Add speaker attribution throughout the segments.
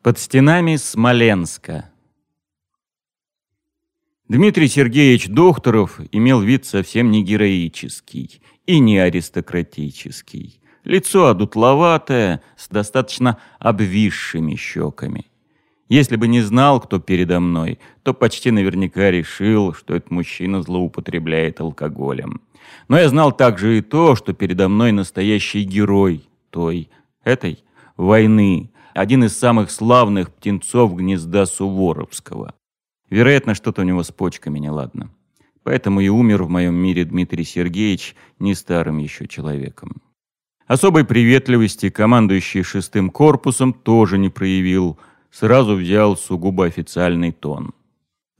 Speaker 1: Под стенами Смоленска. Дмитрий Сергеевич Докторов имел вид совсем не героический и не аристократический. Лицо одутловатое, с достаточно обвисшими щеками. Если бы не знал, кто передо мной, то почти наверняка решил, что этот мужчина злоупотребляет алкоголем. Но я знал также и то, что передо мной настоящий герой той, этой войны, один из самых славных птенцов гнезда Суворовского. Вероятно, что-то у него с почками неладно. Поэтому и умер в моем мире Дмитрий Сергеевич не старым еще человеком. Особой приветливости командующий шестым корпусом тоже не проявил, сразу взял сугубо официальный тон.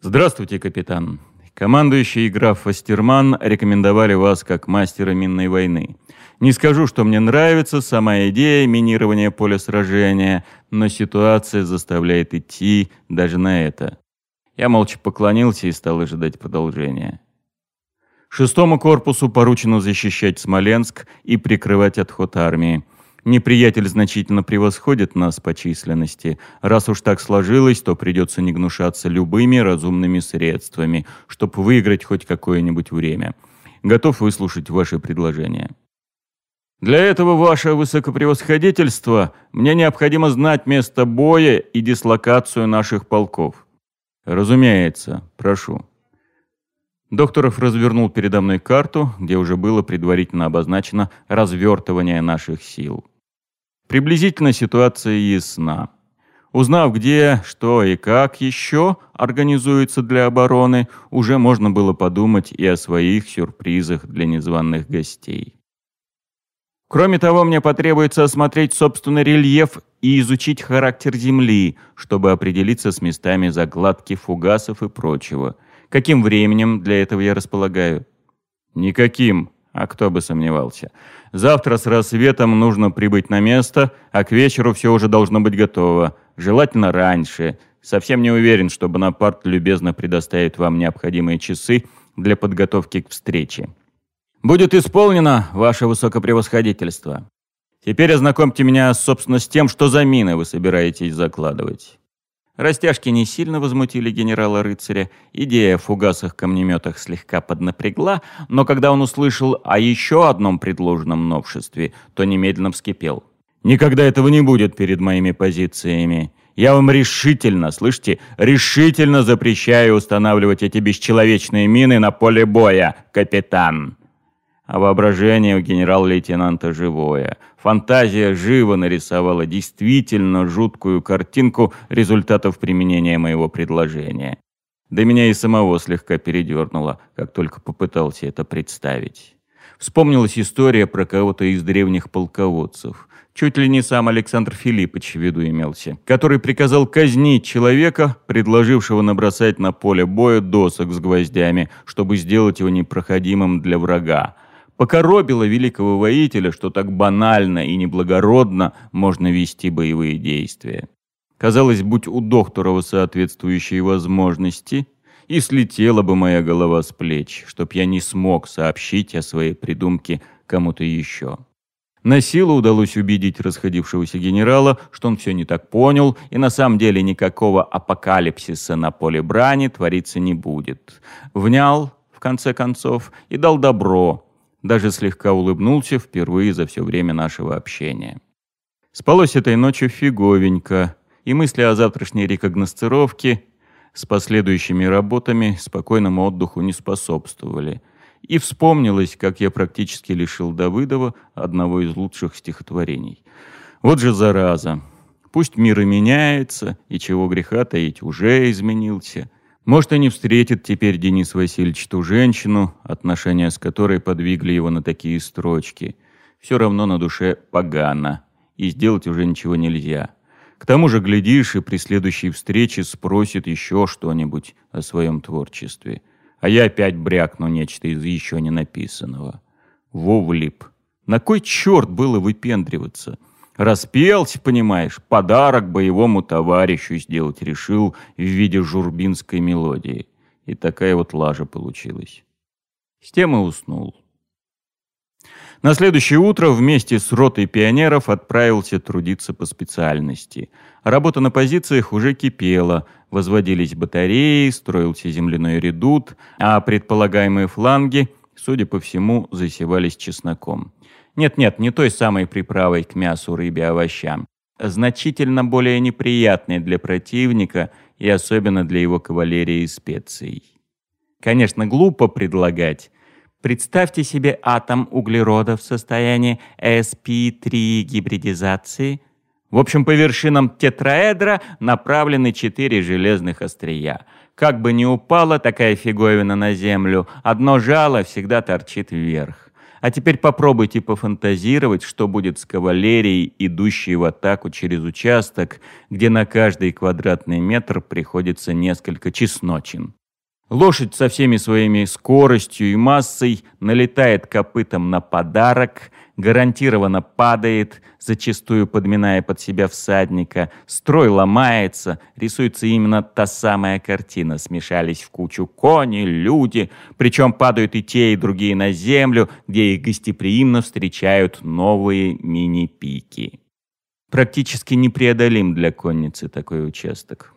Speaker 1: «Здравствуйте, капитан. Командующий и граф Фастерман рекомендовали вас как мастера минной войны. Не скажу, что мне нравится сама идея минирования поля сражения, но ситуация заставляет идти даже на это. Я молча поклонился и стал ожидать продолжения. Шестому корпусу поручено защищать Смоленск и прикрывать отход армии. Неприятель значительно превосходит нас по численности. Раз уж так сложилось, то придется не гнушаться любыми разумными средствами, чтобы выиграть хоть какое-нибудь время. Готов выслушать ваши предложения. Для этого, ваше высокопревосходительство, мне необходимо знать место боя и дислокацию наших полков. Разумеется, прошу. Докторов развернул передо мной карту, где уже было предварительно обозначено развертывание наших сил. Приблизительно ситуация ясна. Узнав, где, что и как еще организуется для обороны, уже можно было подумать и о своих сюрпризах для незваных гостей. Кроме того, мне потребуется осмотреть собственный рельеф и изучить характер Земли, чтобы определиться с местами закладки фугасов и прочего. Каким временем для этого я располагаю? Никаким, а кто бы сомневался. Завтра с рассветом нужно прибыть на место, а к вечеру все уже должно быть готово. Желательно раньше. Совсем не уверен, что Бонапарт любезно предоставит вам необходимые часы для подготовки к встрече. Будет исполнено, ваше высокопревосходительство. Теперь ознакомьте меня, собственно, с тем, что за мины вы собираетесь закладывать. Растяжки не сильно возмутили генерала-рыцаря. Идея о фугасах-камнеметах слегка поднапрягла, но когда он услышал о еще одном предложенном новшестве, то немедленно вскипел. «Никогда этого не будет перед моими позициями. Я вам решительно, слышите, решительно запрещаю устанавливать эти бесчеловечные мины на поле боя, капитан!» А воображение у генерал-лейтенанта живое. Фантазия живо нарисовала действительно жуткую картинку результатов применения моего предложения. Да меня и самого слегка передернуло, как только попытался это представить. Вспомнилась история про кого-то из древних полководцев. Чуть ли не сам Александр Филиппович в виду имелся, который приказал казнить человека, предложившего набросать на поле боя досок с гвоздями, чтобы сделать его непроходимым для врага. Покоробило великого воителя, что так банально и неблагородно можно вести боевые действия. Казалось, будь у Докторова соответствующие возможности, и слетела бы моя голова с плеч, чтоб я не смог сообщить о своей придумке кому-то еще. На силу удалось убедить расходившегося генерала, что он все не так понял, и на самом деле никакого апокалипсиса на поле брани твориться не будет. Внял, в конце концов, и дал добро, даже слегка улыбнулся впервые за все время нашего общения. Спалось этой ночью фиговенько, и мысли о завтрашней рекогносцировке с последующими работами спокойному отдыху не способствовали. И вспомнилось, как я практически лишил Давыдова одного из лучших стихотворений. Вот же зараза. Пусть мир и меняется, и чего греха таить уже изменился – может, и не встретит теперь Денис Васильевич ту женщину, отношения с которой подвигли его на такие строчки. Все равно на душе погано, и сделать уже ничего нельзя. К тому же, глядишь, и при следующей встрече спросит еще что-нибудь о своем творчестве. А я опять брякну нечто из еще не написанного. Вовлип. На кой черт было выпендриваться? Распелся, понимаешь, подарок боевому товарищу сделать решил в виде журбинской мелодии. И такая вот лажа получилась. С тем и уснул. На следующее утро вместе с ротой пионеров отправился трудиться по специальности. Работа на позициях уже кипела, возводились батареи, строился земляной редут, а предполагаемые фланги, судя по всему, засевались чесноком. Нет-нет, не той самой приправой к мясу, рыбе, овощам. Значительно более неприятной для противника и особенно для его кавалерии и специй. Конечно, глупо предлагать, Представьте себе атом углерода в состоянии sp3 гибридизации. В общем, по вершинам тетраэдра направлены четыре железных острия. Как бы ни упала такая фиговина на землю, одно жало всегда торчит вверх. А теперь попробуйте пофантазировать, что будет с кавалерией, идущей в атаку через участок, где на каждый квадратный метр приходится несколько чесночин. Лошадь со всеми своими скоростью и массой налетает копытом на подарок, гарантированно падает, зачастую подминая под себя всадника, строй ломается, рисуется именно та самая картина. Смешались в кучу кони, люди, причем падают и те, и другие на землю, где их гостеприимно встречают новые мини-пики. Практически непреодолим для конницы такой участок.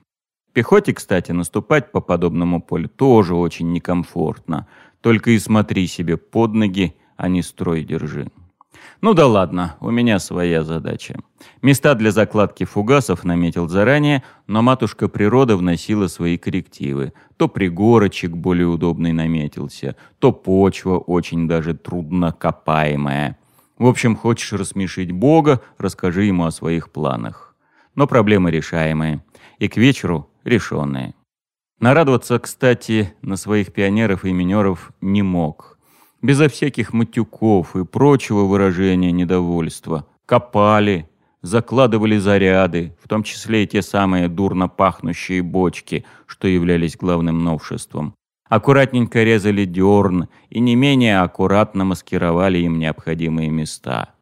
Speaker 1: Пехоте, кстати, наступать по подобному полю тоже очень некомфортно. Только и смотри себе под ноги, а не строй держи. Ну да ладно, у меня своя задача. Места для закладки фугасов наметил заранее, но матушка природа вносила свои коррективы. То пригорочек более удобный наметился, то почва очень даже трудно копаемая. В общем, хочешь рассмешить Бога, расскажи ему о своих планах. Но проблемы решаемые. И к вечеру решенные. Нарадоваться, кстати, на своих пионеров и минеров не мог. Безо всяких матюков и прочего выражения недовольства. Копали, закладывали заряды, в том числе и те самые дурно пахнущие бочки, что являлись главным новшеством. Аккуратненько резали дерн и не менее аккуратно маскировали им необходимые места.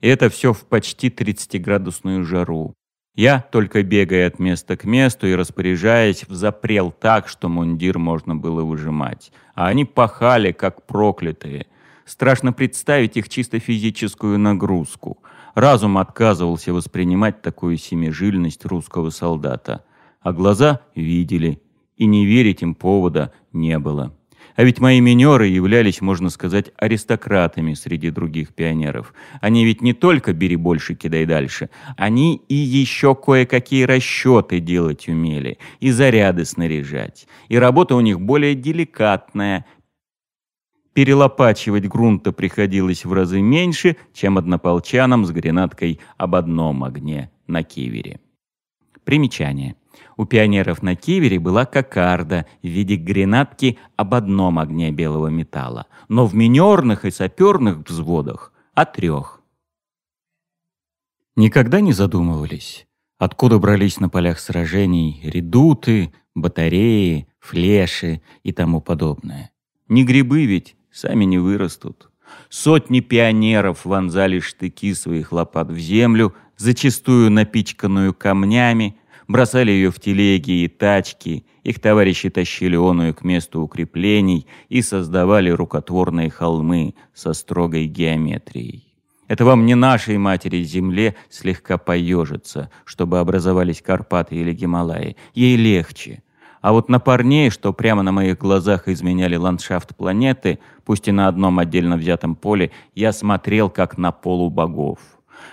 Speaker 1: И это все в почти 30-градусную жару. Я, только бегая от места к месту и распоряжаясь, взапрел так, что мундир можно было выжимать. А они пахали, как проклятые. Страшно представить их чисто физическую нагрузку. Разум отказывался воспринимать такую семижильность русского солдата. А глаза видели, и не верить им повода не было. А ведь мои минеры являлись, можно сказать, аристократами среди других пионеров. Они ведь не только «бери больше, кидай дальше», они и еще кое-какие расчеты делать умели, и заряды снаряжать. И работа у них более деликатная, перелопачивать грунта приходилось в разы меньше, чем однополчанам с гренаткой об одном огне на кивере. Примечание. У пионеров на кивере была кокарда в виде гренадки об одном огне белого металла, но в минерных и саперных взводах — о трех. Никогда не задумывались, откуда брались на полях сражений редуты, батареи, флеши и тому подобное. Не грибы ведь сами не вырастут. Сотни пионеров вонзали штыки своих лопат в землю, зачастую напичканную камнями, бросали ее в телеги и тачки, их товарищи тащили оную к месту укреплений и создавали рукотворные холмы со строгой геометрией. Это вам не нашей матери земле слегка поежиться, чтобы образовались Карпаты или Гималаи. Ей легче. А вот на парней, что прямо на моих глазах изменяли ландшафт планеты, пусть и на одном отдельно взятом поле, я смотрел как на полубогов.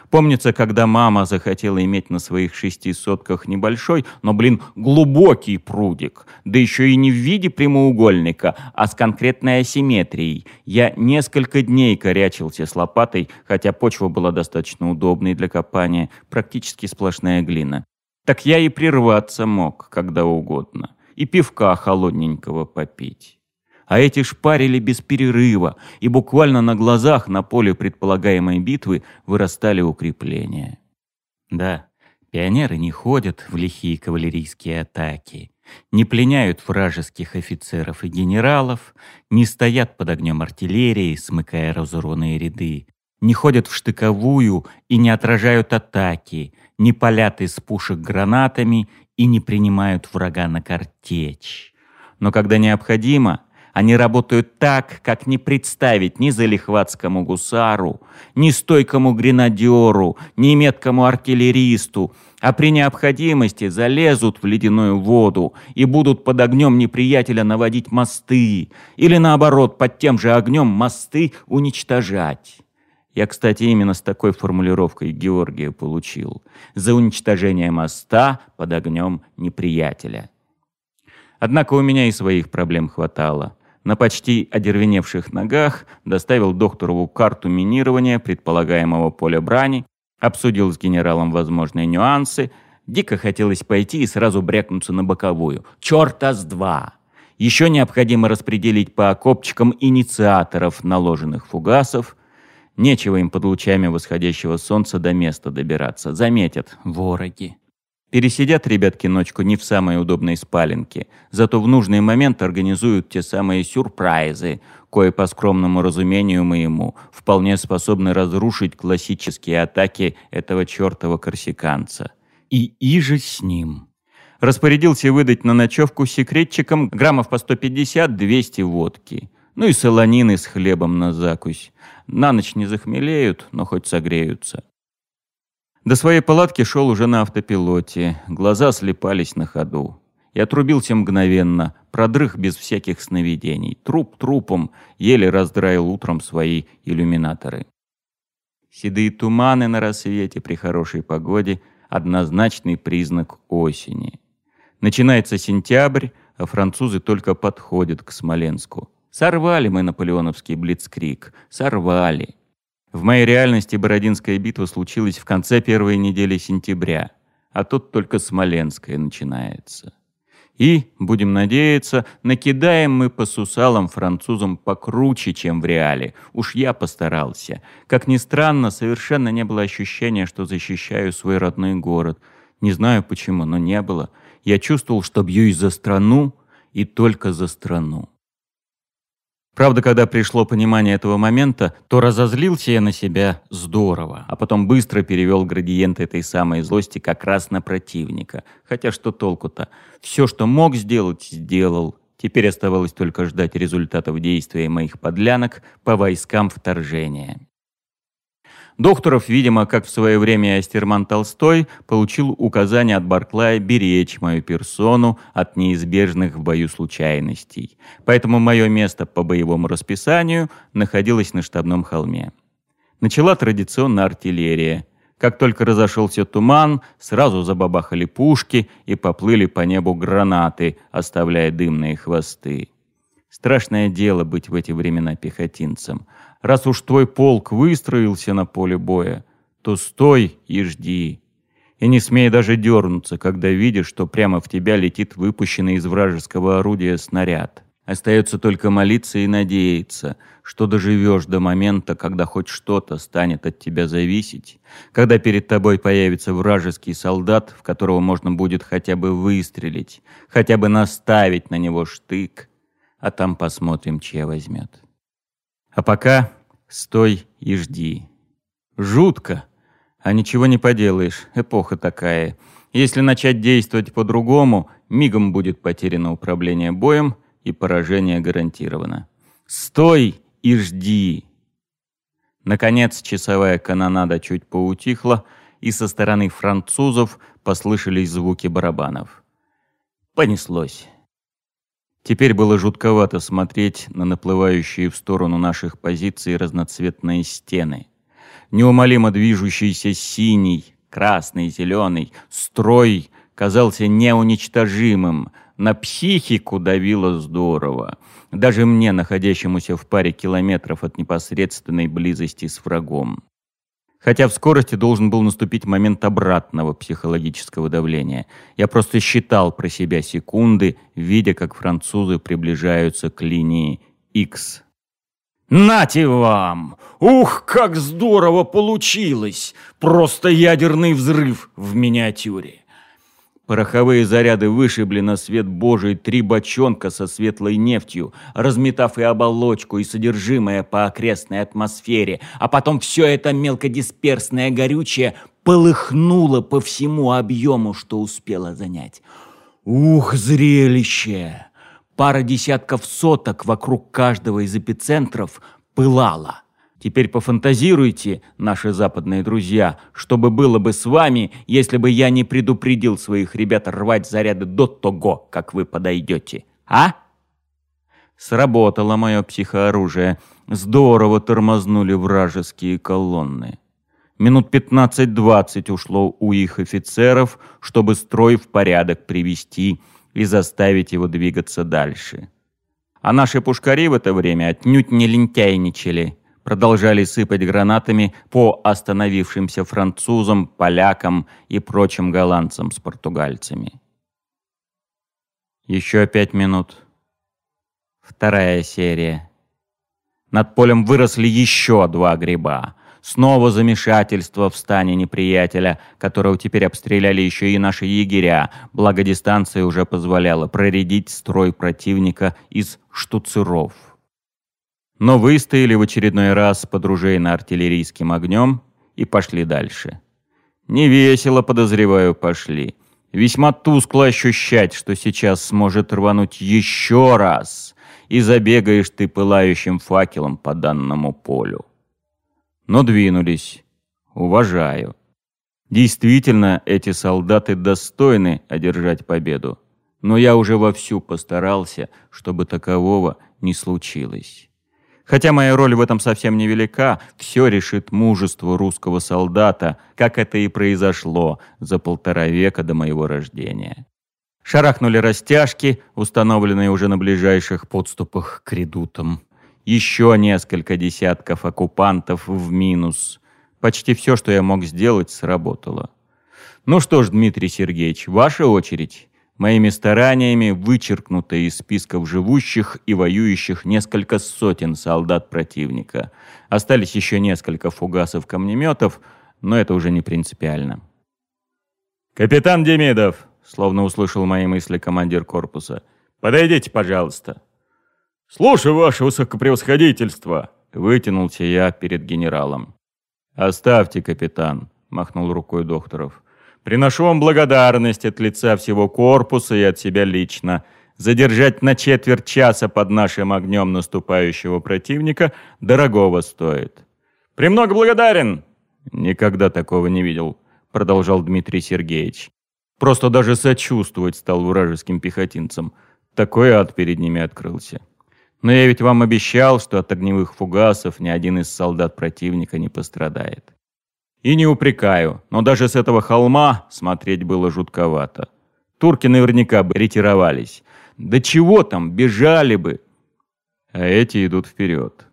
Speaker 1: Помнится, когда мама захотела иметь на своих шести сотках небольшой, но, блин, глубокий прудик, да еще и не в виде прямоугольника, а с конкретной асимметрией. Я несколько дней корячился с лопатой, хотя почва была достаточно удобной для копания, практически сплошная глина. Так я и прерваться мог, когда угодно, и пивка холодненького попить а эти шпарили без перерыва, и буквально на глазах на поле предполагаемой битвы вырастали укрепления. Да, пионеры не ходят в лихие кавалерийские атаки, не пленяют вражеских офицеров и генералов, не стоят под огнем артиллерии, смыкая разорванные ряды, не ходят в штыковую и не отражают атаки, не палят из пушек гранатами и не принимают врага на картечь. Но когда необходимо, Они работают так, как не представить ни залихватскому гусару, ни стойкому гренадеру, ни меткому артиллеристу, а при необходимости залезут в ледяную воду и будут под огнем неприятеля наводить мосты, или наоборот, под тем же огнем мосты уничтожать. Я, кстати, именно с такой формулировкой Георгия получил. За уничтожение моста под огнем неприятеля. Однако у меня и своих проблем хватало. На почти одервеневших ногах доставил докторову карту минирования предполагаемого поля брани, обсудил с генералом возможные нюансы. Дико хотелось пойти и сразу брякнуться на боковую. Чёрта с два! Еще необходимо распределить по окопчикам инициаторов наложенных фугасов. Нечего им под лучами восходящего солнца до места добираться. Заметят вороги. Пересидят ребятки ночку не в самой удобной спаленке, зато в нужный момент организуют те самые сюрпризы, кое по скромному разумению моему вполне способны разрушить классические атаки этого чертова корсиканца. И иже с ним. Распорядился выдать на ночевку секретчикам граммов по 150-200 водки. Ну и солонины с хлебом на закусь. На ночь не захмелеют, но хоть согреются. До своей палатки шел уже на автопилоте, глаза слепались на ходу. Я отрубился мгновенно, продрых без всяких сновидений. Труп трупом еле раздраил утром свои иллюминаторы. Седые туманы на рассвете при хорошей погоде – однозначный признак осени. Начинается сентябрь, а французы только подходят к Смоленску. Сорвали мы наполеоновский блицкрик, сорвали. В моей реальности Бородинская битва случилась в конце первой недели сентября, а тут только Смоленская начинается. И, будем надеяться, накидаем мы по сусалам французам покруче, чем в реале. Уж я постарался. Как ни странно, совершенно не было ощущения, что защищаю свой родной город. Не знаю почему, но не было. Я чувствовал, что бьюсь за страну и только за страну. Правда, когда пришло понимание этого момента, то разозлился я на себя здорово, а потом быстро перевел градиент этой самой злости как раз на противника. Хотя что толку-то? Все, что мог сделать, сделал. Теперь оставалось только ждать результатов действия моих подлянок по войскам вторжения. Докторов, видимо, как в свое время Астерман Толстой, получил указание от Барклая беречь мою персону от неизбежных в бою случайностей. Поэтому мое место по боевому расписанию находилось на штабном холме. Начала традиционно артиллерия. Как только разошелся туман, сразу забабахали пушки и поплыли по небу гранаты, оставляя дымные хвосты. Страшное дело быть в эти времена пехотинцем. Раз уж твой полк выстроился на поле боя, то стой и жди. И не смей даже дернуться, когда видишь, что прямо в тебя летит выпущенный из вражеского орудия снаряд. Остается только молиться и надеяться, что доживешь до момента, когда хоть что-то станет от тебя зависеть, когда перед тобой появится вражеский солдат, в которого можно будет хотя бы выстрелить, хотя бы наставить на него штык, а там посмотрим, чья возьмет. А пока стой и жди. Жутко, а ничего не поделаешь, эпоха такая. Если начать действовать по-другому, мигом будет потеряно управление боем и поражение гарантировано. Стой и жди. Наконец часовая канонада чуть поутихла, и со стороны французов послышались звуки барабанов. Понеслось. Теперь было жутковато смотреть на наплывающие в сторону наших позиций разноцветные стены. Неумолимо движущийся синий, красный, зеленый строй казался неуничтожимым, на психику давило здорово. Даже мне, находящемуся в паре километров от непосредственной близости с врагом. Хотя в скорости должен был наступить момент обратного психологического давления. Я просто считал про себя секунды, видя, как французы приближаются к линии X. «Нате вам! Ух, как здорово получилось! Просто ядерный взрыв в миниатюре!» Пороховые заряды вышибли на свет Божий три бочонка со светлой нефтью, разметав и оболочку, и содержимое по окрестной атмосфере, а потом все это мелкодисперсное горючее полыхнуло по всему объему, что успело занять. Ух, зрелище! Пара десятков соток вокруг каждого из эпицентров пылала. Теперь пофантазируйте, наши западные друзья, что бы было бы с вами, если бы я не предупредил своих ребят рвать заряды до того, как вы подойдете. А? Сработало мое психооружие. Здорово тормознули вражеские колонны. Минут 15-20 ушло у их офицеров, чтобы строй в порядок привести и заставить его двигаться дальше. А наши пушкари в это время отнюдь не лентяйничали – продолжали сыпать гранатами по остановившимся французам, полякам и прочим голландцам с португальцами. Еще пять минут. Вторая серия. Над полем выросли еще два гриба. Снова замешательство в стане неприятеля, которого теперь обстреляли еще и наши егеря, благо дистанция уже позволяла проредить строй противника из штуцеров но выстояли в очередной раз под ружейно-артиллерийским огнем и пошли дальше. Не весело, подозреваю, пошли. Весьма тускло ощущать, что сейчас сможет рвануть еще раз, и забегаешь ты пылающим факелом по данному полю. Но двинулись. Уважаю. Действительно, эти солдаты достойны одержать победу. Но я уже вовсю постарался, чтобы такового не случилось. Хотя моя роль в этом совсем невелика, все решит мужество русского солдата, как это и произошло за полтора века до моего рождения. Шарахнули растяжки, установленные уже на ближайших подступах к редутам. Еще несколько десятков оккупантов в минус. Почти все, что я мог сделать, сработало. Ну что ж, Дмитрий Сергеевич, ваша очередь. Моими стараниями вычеркнуто из списков живущих и воюющих несколько сотен солдат противника. Остались еще несколько фугасов-камнеметов, но это уже не принципиально. «Капитан Демидов!» — словно услышал мои мысли командир корпуса. «Подойдите, пожалуйста». «Слушаю, ваше высокопревосходительство!» — вытянулся я перед генералом. «Оставьте, капитан!» — махнул рукой докторов. Приношу вам благодарность от лица всего корпуса и от себя лично. Задержать на четверть часа под нашим огнем наступающего противника дорогого стоит. «Премного благодарен!» «Никогда такого не видел», — продолжал Дмитрий Сергеевич. «Просто даже сочувствовать стал вражеским пехотинцам. Такой ад перед ними открылся. Но я ведь вам обещал, что от огневых фугасов ни один из солдат противника не пострадает. И не упрекаю, но даже с этого холма смотреть было жутковато. Турки наверняка бы ретировались. Да чего там, бежали бы. А эти идут вперед.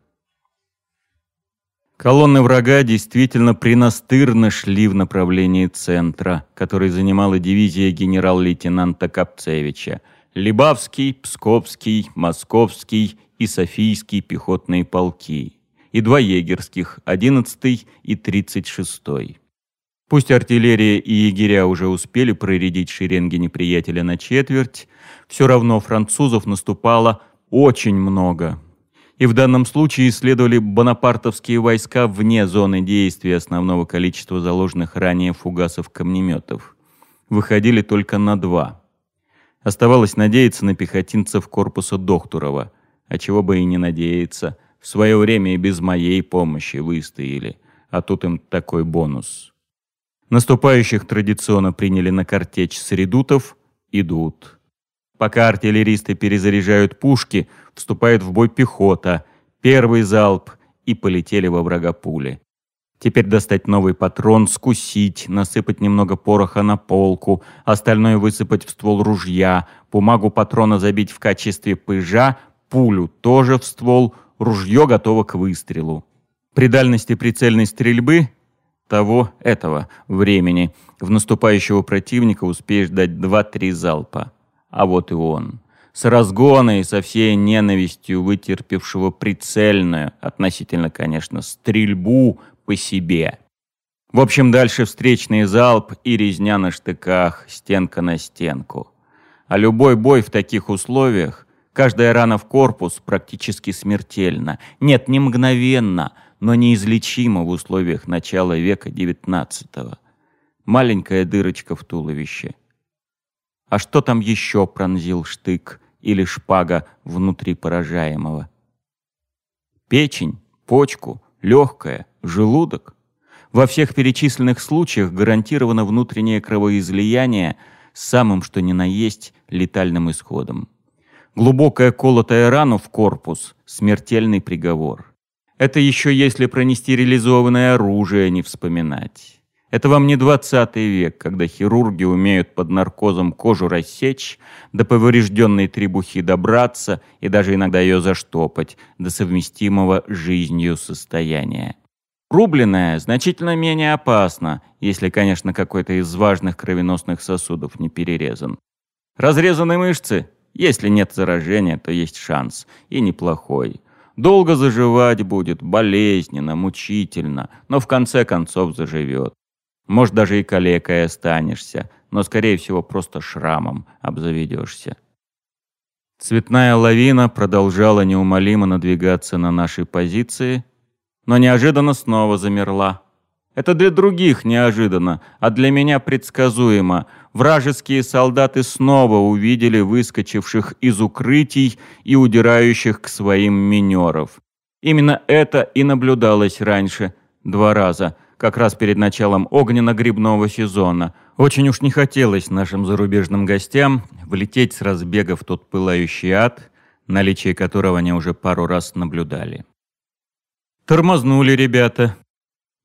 Speaker 1: Колонны врага действительно принастырно шли в направлении центра, который занимала дивизия генерал-лейтенанта Капцевича. Либавский, Псковский, Московский и Софийский пехотные полки и два егерских, 11 и 36. Пусть артиллерия и егеря уже успели проредить шеренги неприятеля на четверть, все равно французов наступало очень много. И в данном случае исследовали бонапартовские войска вне зоны действия основного количества заложенных ранее фугасов-камнеметов. Выходили только на два. Оставалось надеяться на пехотинцев корпуса Дохтурова, а чего бы и не надеяться – в свое время и без моей помощи выстояли, а тут им такой бонус. Наступающих традиционно приняли на картечь с редутов, идут. Пока артиллеристы перезаряжают пушки, вступает в бой пехота, первый залп и полетели во врага пули. Теперь достать новый патрон, скусить, насыпать немного пороха на полку, остальное высыпать в ствол ружья, бумагу патрона забить в качестве пыжа, пулю тоже в ствол, ружье готово к выстрелу. При дальности прицельной стрельбы того, этого времени в наступающего противника успеешь дать 2-3 залпа. А вот и он. С разгона и со всей ненавистью вытерпевшего прицельную, относительно, конечно, стрельбу по себе. В общем, дальше встречный залп и резня на штыках, стенка на стенку. А любой бой в таких условиях Каждая рана в корпус практически смертельна. Нет, не мгновенно, но неизлечима в условиях начала века XIX. Маленькая дырочка в туловище. А что там еще пронзил штык, или шпага внутри поражаемого. Печень, почку, легкое, желудок. Во всех перечисленных случаях гарантировано внутреннее кровоизлияние самым что ни на есть летальным исходом. Глубокая колотая рана в корпус – смертельный приговор. Это еще если про нестерилизованное оружие не вспоминать. Это вам не 20 век, когда хирурги умеют под наркозом кожу рассечь, до поврежденной требухи добраться и даже иногда ее заштопать, до совместимого жизнью состояния. Рубленная значительно менее опасна, если, конечно, какой-то из важных кровеносных сосудов не перерезан. Разрезаны мышцы? Если нет заражения, то есть шанс, и неплохой. Долго заживать будет, болезненно, мучительно, но в конце концов заживет. Может, даже и калекой останешься, но, скорее всего, просто шрамом обзаведешься. Цветная лавина продолжала неумолимо надвигаться на наши позиции, но неожиданно снова замерла. Это для других неожиданно, а для меня предсказуемо. Вражеские солдаты снова увидели выскочивших из укрытий и удирающих к своим минеров. Именно это и наблюдалось раньше, два раза – как раз перед началом огненно-грибного сезона. Очень уж не хотелось нашим зарубежным гостям влететь с разбега в тот пылающий ад, наличие которого они уже пару раз наблюдали. Тормознули ребята.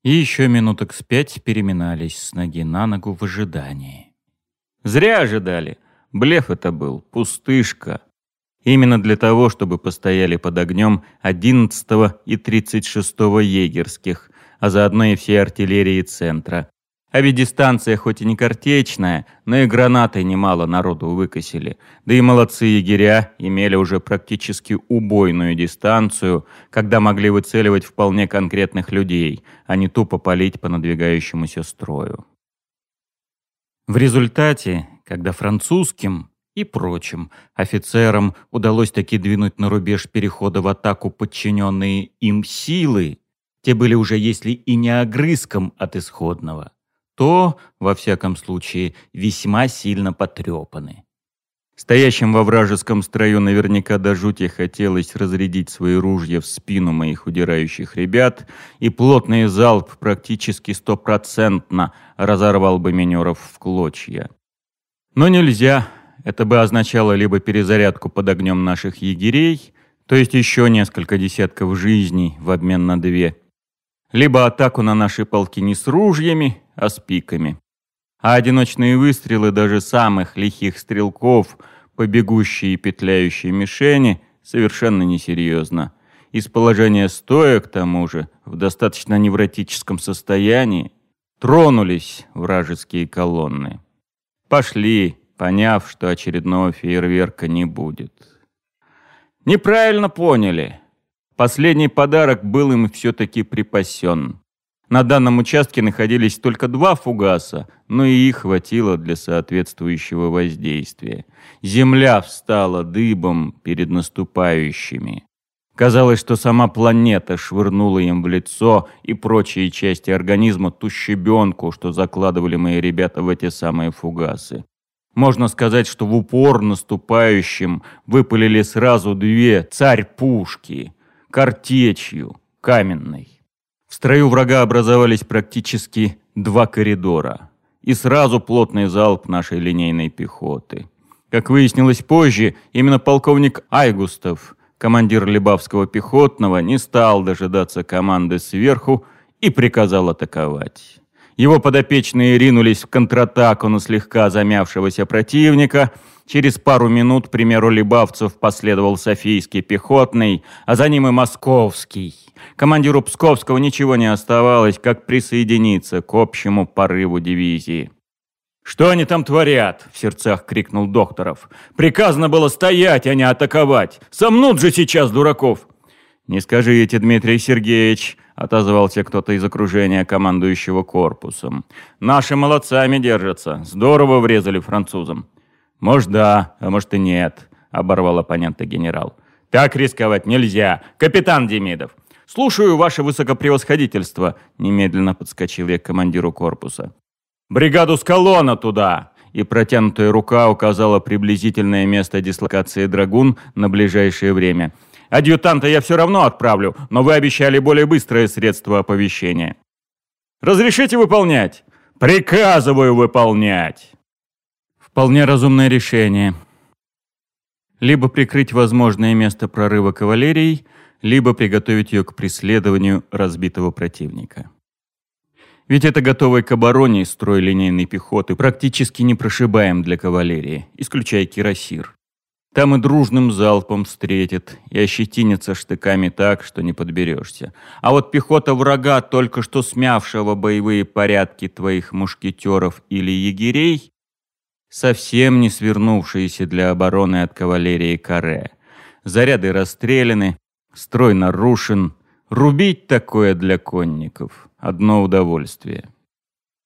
Speaker 1: И еще минуток с пять переминались с ноги на ногу в ожидании. Зря ожидали. Блеф это был, пустышка. Именно для того, чтобы постояли под огнем 11 и 36 егерских, а заодно и всей артиллерии центра. А ведь дистанция хоть и не картечная, но и гранаты немало народу выкосили. Да и молодцы егеря имели уже практически убойную дистанцию, когда могли выцеливать вполне конкретных людей, а не тупо палить по надвигающемуся строю. В результате, когда французским и прочим офицерам удалось таки двинуть на рубеж перехода в атаку подчиненные им силы, те были уже, если и не огрызком от исходного, то, во всяком случае, весьма сильно потрепаны. Стоящим во вражеском строю наверняка до жути хотелось разрядить свои ружья в спину моих удирающих ребят, и плотный залп практически стопроцентно разорвал бы минеров в клочья. Но нельзя. Это бы означало либо перезарядку под огнем наших егерей, то есть еще несколько десятков жизней в обмен на две, либо атаку на наши полки не с ружьями, а с пиками. А одиночные выстрелы даже самых лихих стрелков по бегущей и петляющей мишени совершенно несерьезно. Из положения стоя, к тому же, в достаточно невротическом состоянии, тронулись вражеские колонны. Пошли, поняв, что очередного фейерверка не будет. Неправильно поняли. Последний подарок был им все-таки припасен. На данном участке находились только два фугаса, но и их хватило для соответствующего воздействия. Земля встала дыбом перед наступающими. Казалось, что сама планета швырнула им в лицо и прочие части организма ту щебенку, что закладывали мои ребята в эти самые фугасы. Можно сказать, что в упор наступающим выпалили сразу две царь-пушки — картечью, каменной. Строю врага образовались практически два коридора. И сразу плотный залп нашей линейной пехоты. Как выяснилось позже, именно полковник Айгустов, командир Лебавского пехотного, не стал дожидаться команды сверху и приказал атаковать. Его подопечные ринулись в контратаку на слегка замявшегося противника – Через пару минут, к примеру либавцев, последовал Софийский пехотный, а за ним и Московский. Командиру Псковского ничего не оставалось, как присоединиться к общему порыву дивизии. «Что они там творят?» — в сердцах крикнул Докторов. «Приказано было стоять, а не атаковать! Сомнут же сейчас дураков!» «Не скажите, Дмитрий Сергеевич», — отозвался кто-то из окружения командующего корпусом. «Наши молодцами держатся. Здорово врезали французам». «Может, да, а может и нет», — оборвал оппонента генерал. «Так рисковать нельзя, капитан Демидов». «Слушаю, ваше высокопревосходительство», — немедленно подскочил я к командиру корпуса. «Бригаду с колонна туда! и протянутая рука указала приблизительное место дислокации «Драгун» на ближайшее время. «Адъютанта я все равно отправлю, но вы обещали более быстрое средство оповещения». «Разрешите выполнять?» «Приказываю выполнять!» Вполне разумное решение. Либо прикрыть возможное место прорыва кавалерией, либо приготовить ее к преследованию разбитого противника. Ведь это готовый к обороне строй линейной пехоты практически непрошибаем для кавалерии, исключая кирасир. Там и дружным залпом встретит, и ощетинится штыками так, что не подберешься. А вот пехота врага, только что смявшего боевые порядки твоих мушкетеров или егерей, совсем не свернувшиеся для обороны от кавалерии каре. Заряды расстреляны, Строй нарушен. Рубить такое для конников — одно удовольствие.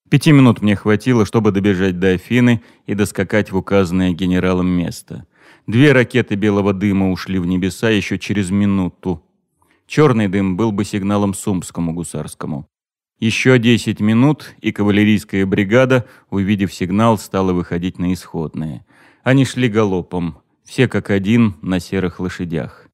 Speaker 1: Пяти минут мне хватило, чтобы добежать до Афины и доскакать в указанное генералом место. Две ракеты белого дыма ушли в небеса еще через минуту. Черный дым был бы сигналом Сумскому гусарскому. Еще десять минут, и кавалерийская бригада, увидев сигнал, стала выходить на исходные. Они шли галопом, все как один на серых лошадях.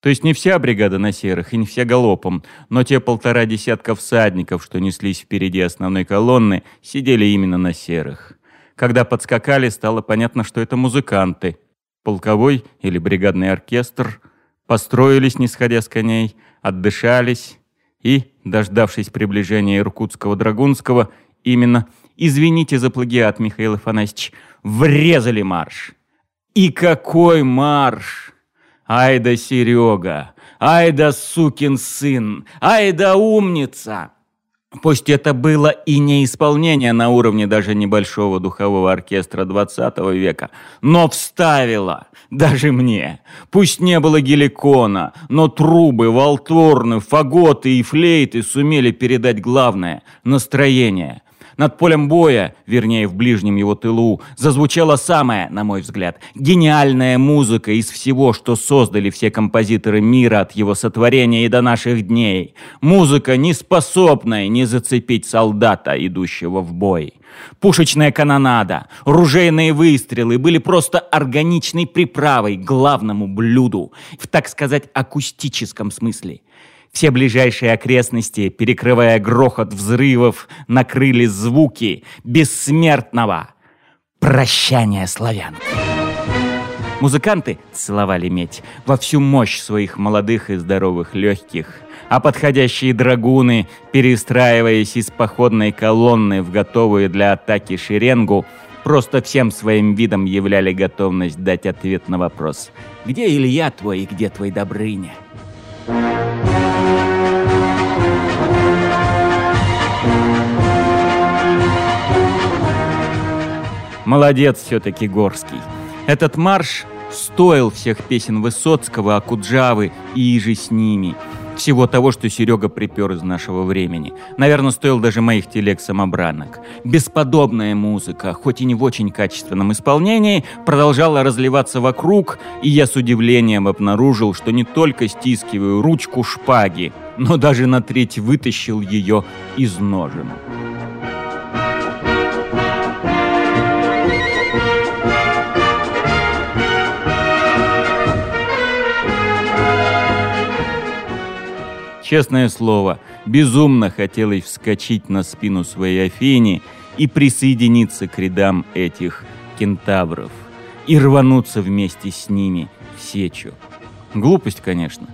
Speaker 1: То есть не вся бригада на серых и не вся галопом, но те полтора десятка всадников, что неслись впереди основной колонны, сидели именно на серых. Когда подскакали, стало понятно, что это музыканты. Полковой или бригадный оркестр построились, не сходя с коней, отдышались и, дождавшись приближения Иркутского Драгунского, именно, извините за плагиат, Михаил Афанасьевич, врезали марш. И какой марш! Ай да Серега! Ай да сукин сын! Ай да умница! Пусть это было и не исполнение на уровне даже небольшого духового оркестра 20 века, но вставило даже мне. Пусть не было геликона, но трубы, волторны, фаготы и флейты сумели передать главное – настроение. Над полем боя, вернее, в ближнем его тылу, зазвучала самая, на мой взгляд, гениальная музыка из всего, что создали все композиторы мира от его сотворения и до наших дней. Музыка, не способная не зацепить солдата, идущего в бой. Пушечная канонада, ружейные выстрелы были просто органичной приправой к главному блюду, в, так сказать, акустическом смысле. Все ближайшие окрестности, перекрывая грохот взрывов, накрыли звуки бессмертного прощания славян. Музыканты целовали медь во всю мощь своих молодых и здоровых легких, а подходящие драгуны, перестраиваясь из походной колонны в готовую для атаки шеренгу, просто всем своим видом являли готовность дать ответ на вопрос «Где Илья твой и где твой Добрыня?» Молодец все-таки Горский. Этот марш стоил всех песен Высоцкого, Акуджавы и иже с ними. Всего того, что Серега припер из нашего времени. Наверное, стоил даже моих телег-самобранок. Бесподобная музыка, хоть и не в очень качественном исполнении, продолжала разливаться вокруг, и я с удивлением обнаружил, что не только стискиваю ручку шпаги, но даже на треть вытащил ее из ножен. Честное слово, безумно хотелось вскочить на спину своей Афини и присоединиться к рядам этих кентавров и рвануться вместе с ними в сечу. Глупость, конечно.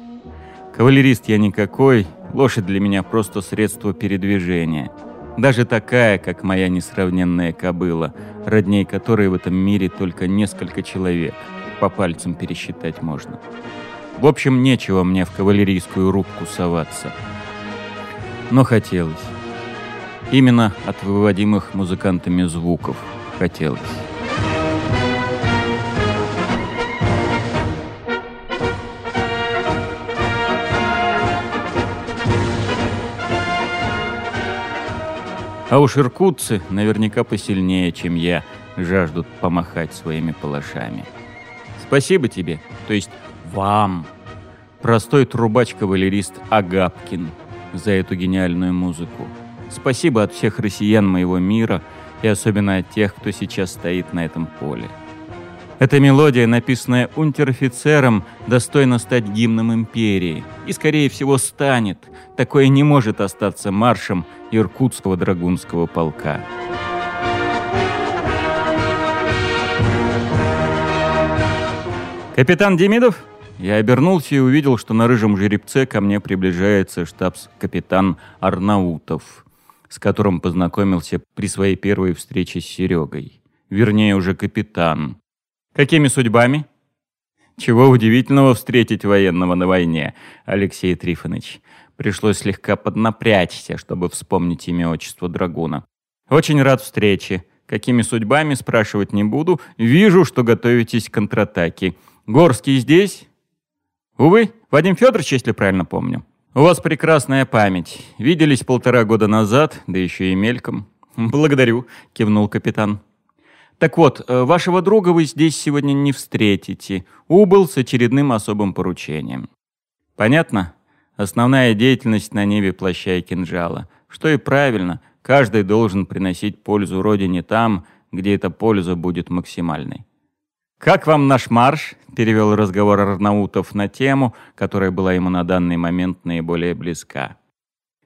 Speaker 1: Кавалерист я никакой, лошадь для меня просто средство передвижения. Даже такая, как моя несравненная кобыла, родней которой в этом мире только несколько человек. По пальцам пересчитать можно. В общем, нечего мне в кавалерийскую рубку соваться. Но хотелось. Именно от выводимых музыкантами звуков хотелось. А уж иркутцы наверняка посильнее, чем я, жаждут помахать своими палашами. Спасибо тебе, то есть вам, простой трубач-кавалерист Агапкин, за эту гениальную музыку. Спасибо от всех россиян моего мира и особенно от тех, кто сейчас стоит на этом поле. Эта мелодия, написанная унтер-офицером, достойна стать гимном империи. И, скорее всего, станет. Такое не может остаться маршем Иркутского драгунского полка. «Капитан Демидов?» Я обернулся и увидел, что на рыжем жеребце ко мне приближается штабс-капитан Арнаутов, с которым познакомился при своей первой встрече с Серегой. Вернее, уже капитан. Какими судьбами? Чего удивительного встретить военного на войне, Алексей Трифонович. Пришлось слегка поднапрячься, чтобы вспомнить имя отчество Драгуна. Очень рад встрече. Какими судьбами, спрашивать не буду. Вижу, что готовитесь к контратаке. Горский здесь? Увы, Вадим Федорович, если правильно помню. У вас прекрасная память. Виделись полтора года назад, да еще и мельком. Благодарю, кивнул капитан. Так вот, э, вашего друга вы здесь сегодня не встретите. Убыл с очередным особым поручением. Понятно? Основная деятельность на небе плаща и кинжала. Что и правильно, каждый должен приносить пользу Родине там, где эта польза будет максимальной. «Как вам наш марш?» – перевел разговор Арнаутов на тему, которая была ему на данный момент наиболее близка.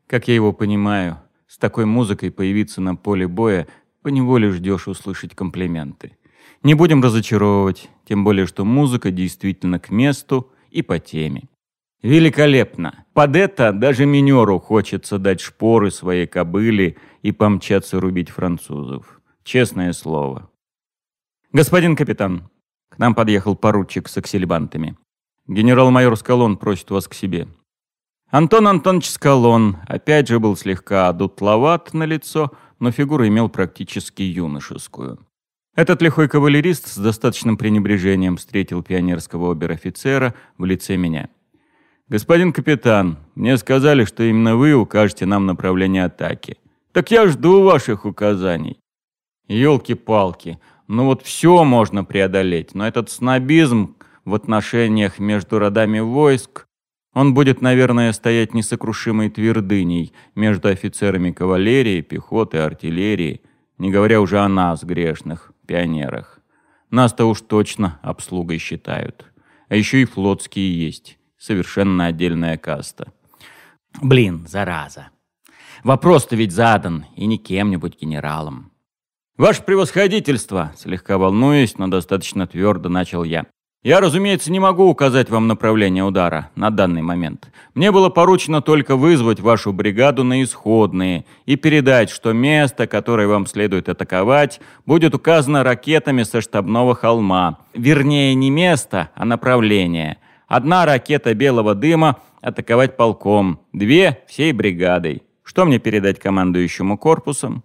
Speaker 1: «Как я его понимаю, с такой музыкой появиться на поле боя поневоле ждешь услышать комплименты. Не будем разочаровывать, тем более, что музыка действительно к месту и по теме. Великолепно! Под это даже минеру хочется дать шпоры своей кобыле и помчаться рубить французов. Честное слово. Господин капитан, нам подъехал поручик с аксельбантами. Генерал-майор Скалон просит вас к себе. Антон Антонович Скалон опять же был слегка дутловат на лицо, но фигуру имел практически юношескую. Этот лихой кавалерист с достаточным пренебрежением встретил пионерского обер-офицера в лице меня. «Господин капитан, мне сказали, что именно вы укажете нам направление атаки. Так я жду ваших указаний». «Елки-палки, ну вот все можно преодолеть, но этот снобизм в отношениях между родами войск, он будет, наверное, стоять несокрушимой твердыней между офицерами кавалерии, пехоты, артиллерии, не говоря уже о нас, грешных, пионерах. Нас-то уж точно обслугой считают. А еще и флотские есть, совершенно отдельная каста. Блин, зараза. Вопрос-то ведь задан, и не кем-нибудь генералом. «Ваше превосходительство!» – слегка волнуясь, но достаточно твердо начал я. «Я, разумеется, не могу указать вам направление удара на данный момент. Мне было поручено только вызвать вашу бригаду на исходные и передать, что место, которое вам следует атаковать, будет указано ракетами со штабного холма. Вернее, не место, а направление. Одна ракета белого дыма атаковать полком, две – всей бригадой. Что мне передать командующему корпусом?»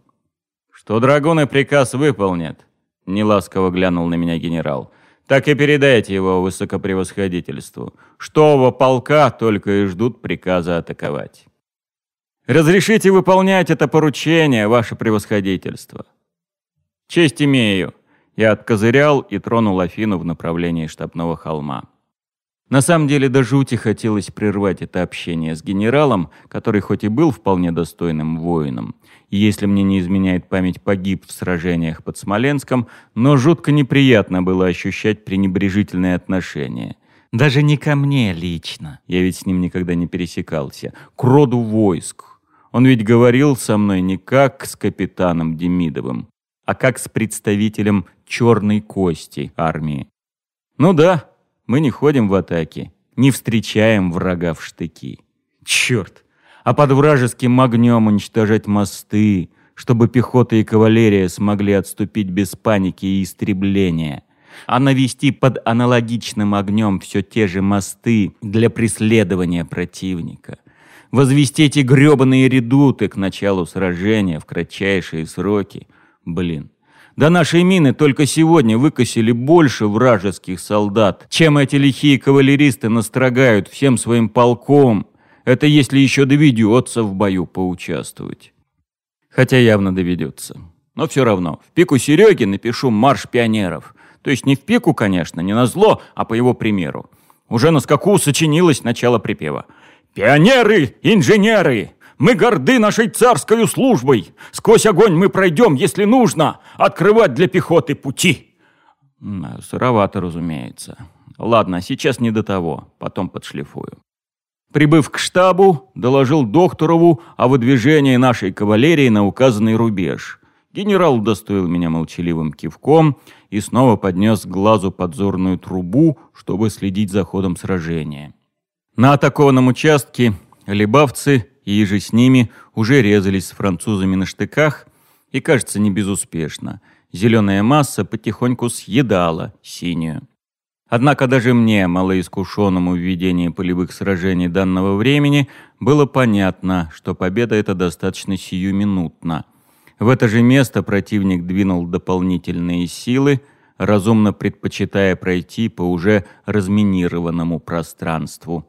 Speaker 1: «Что драгуны приказ выполнят», — неласково глянул на меня генерал. «Так и передайте его высокопревосходительству, что оба полка только и ждут приказа атаковать». «Разрешите выполнять это поручение, ваше превосходительство?» «Честь имею», — я откозырял и тронул Афину в направлении штабного холма. На самом деле до жути хотелось прервать это общение с генералом, который хоть и был вполне достойным воином, и если мне не изменяет память, погиб в сражениях под Смоленском, но жутко неприятно было ощущать пренебрежительное отношение. Даже не ко мне лично, я ведь с ним никогда не пересекался, к роду войск. Он ведь говорил со мной не как с капитаном Демидовым, а как с представителем черной кости армии. Ну да, мы не ходим в атаки, не встречаем врага в штыки. Черт! А под вражеским огнем уничтожать мосты, чтобы пехота и кавалерия смогли отступить без паники и истребления. А навести под аналогичным огнем все те же мосты для преследования противника. Возвести эти гребаные редуты к началу сражения в кратчайшие сроки. Блин, да наши мины только сегодня выкосили больше вражеских солдат, чем эти лихие кавалеристы настрогают всем своим полком. Это если еще доведется в бою поучаствовать. Хотя явно доведется. Но все равно, в пику Сереги напишу «Марш пионеров». То есть не в пику, конечно, не на зло, а по его примеру. Уже на скаку сочинилось начало припева. «Пионеры, инженеры, Мы горды нашей царской службой! Сквозь огонь мы пройдем, если нужно, открывать для пехоты пути!» Сыровато, разумеется. Ладно, сейчас не до того, потом подшлифую. Прибыв к штабу, доложил докторову о выдвижении нашей кавалерии на указанный рубеж. Генерал удостоил меня молчаливым кивком и снова поднес к глазу подзорную трубу, чтобы следить за ходом сражения. На атакованном участке либавцы и же с ними уже резались с французами на штыках, и, кажется, не безуспешно. Зеленая масса потихоньку съедала синюю. Однако даже мне, малоискушенному в ведении полевых сражений данного времени, было понятно, что победа эта достаточно сиюминутна. В это же место противник двинул дополнительные силы, разумно предпочитая пройти по уже разминированному пространству.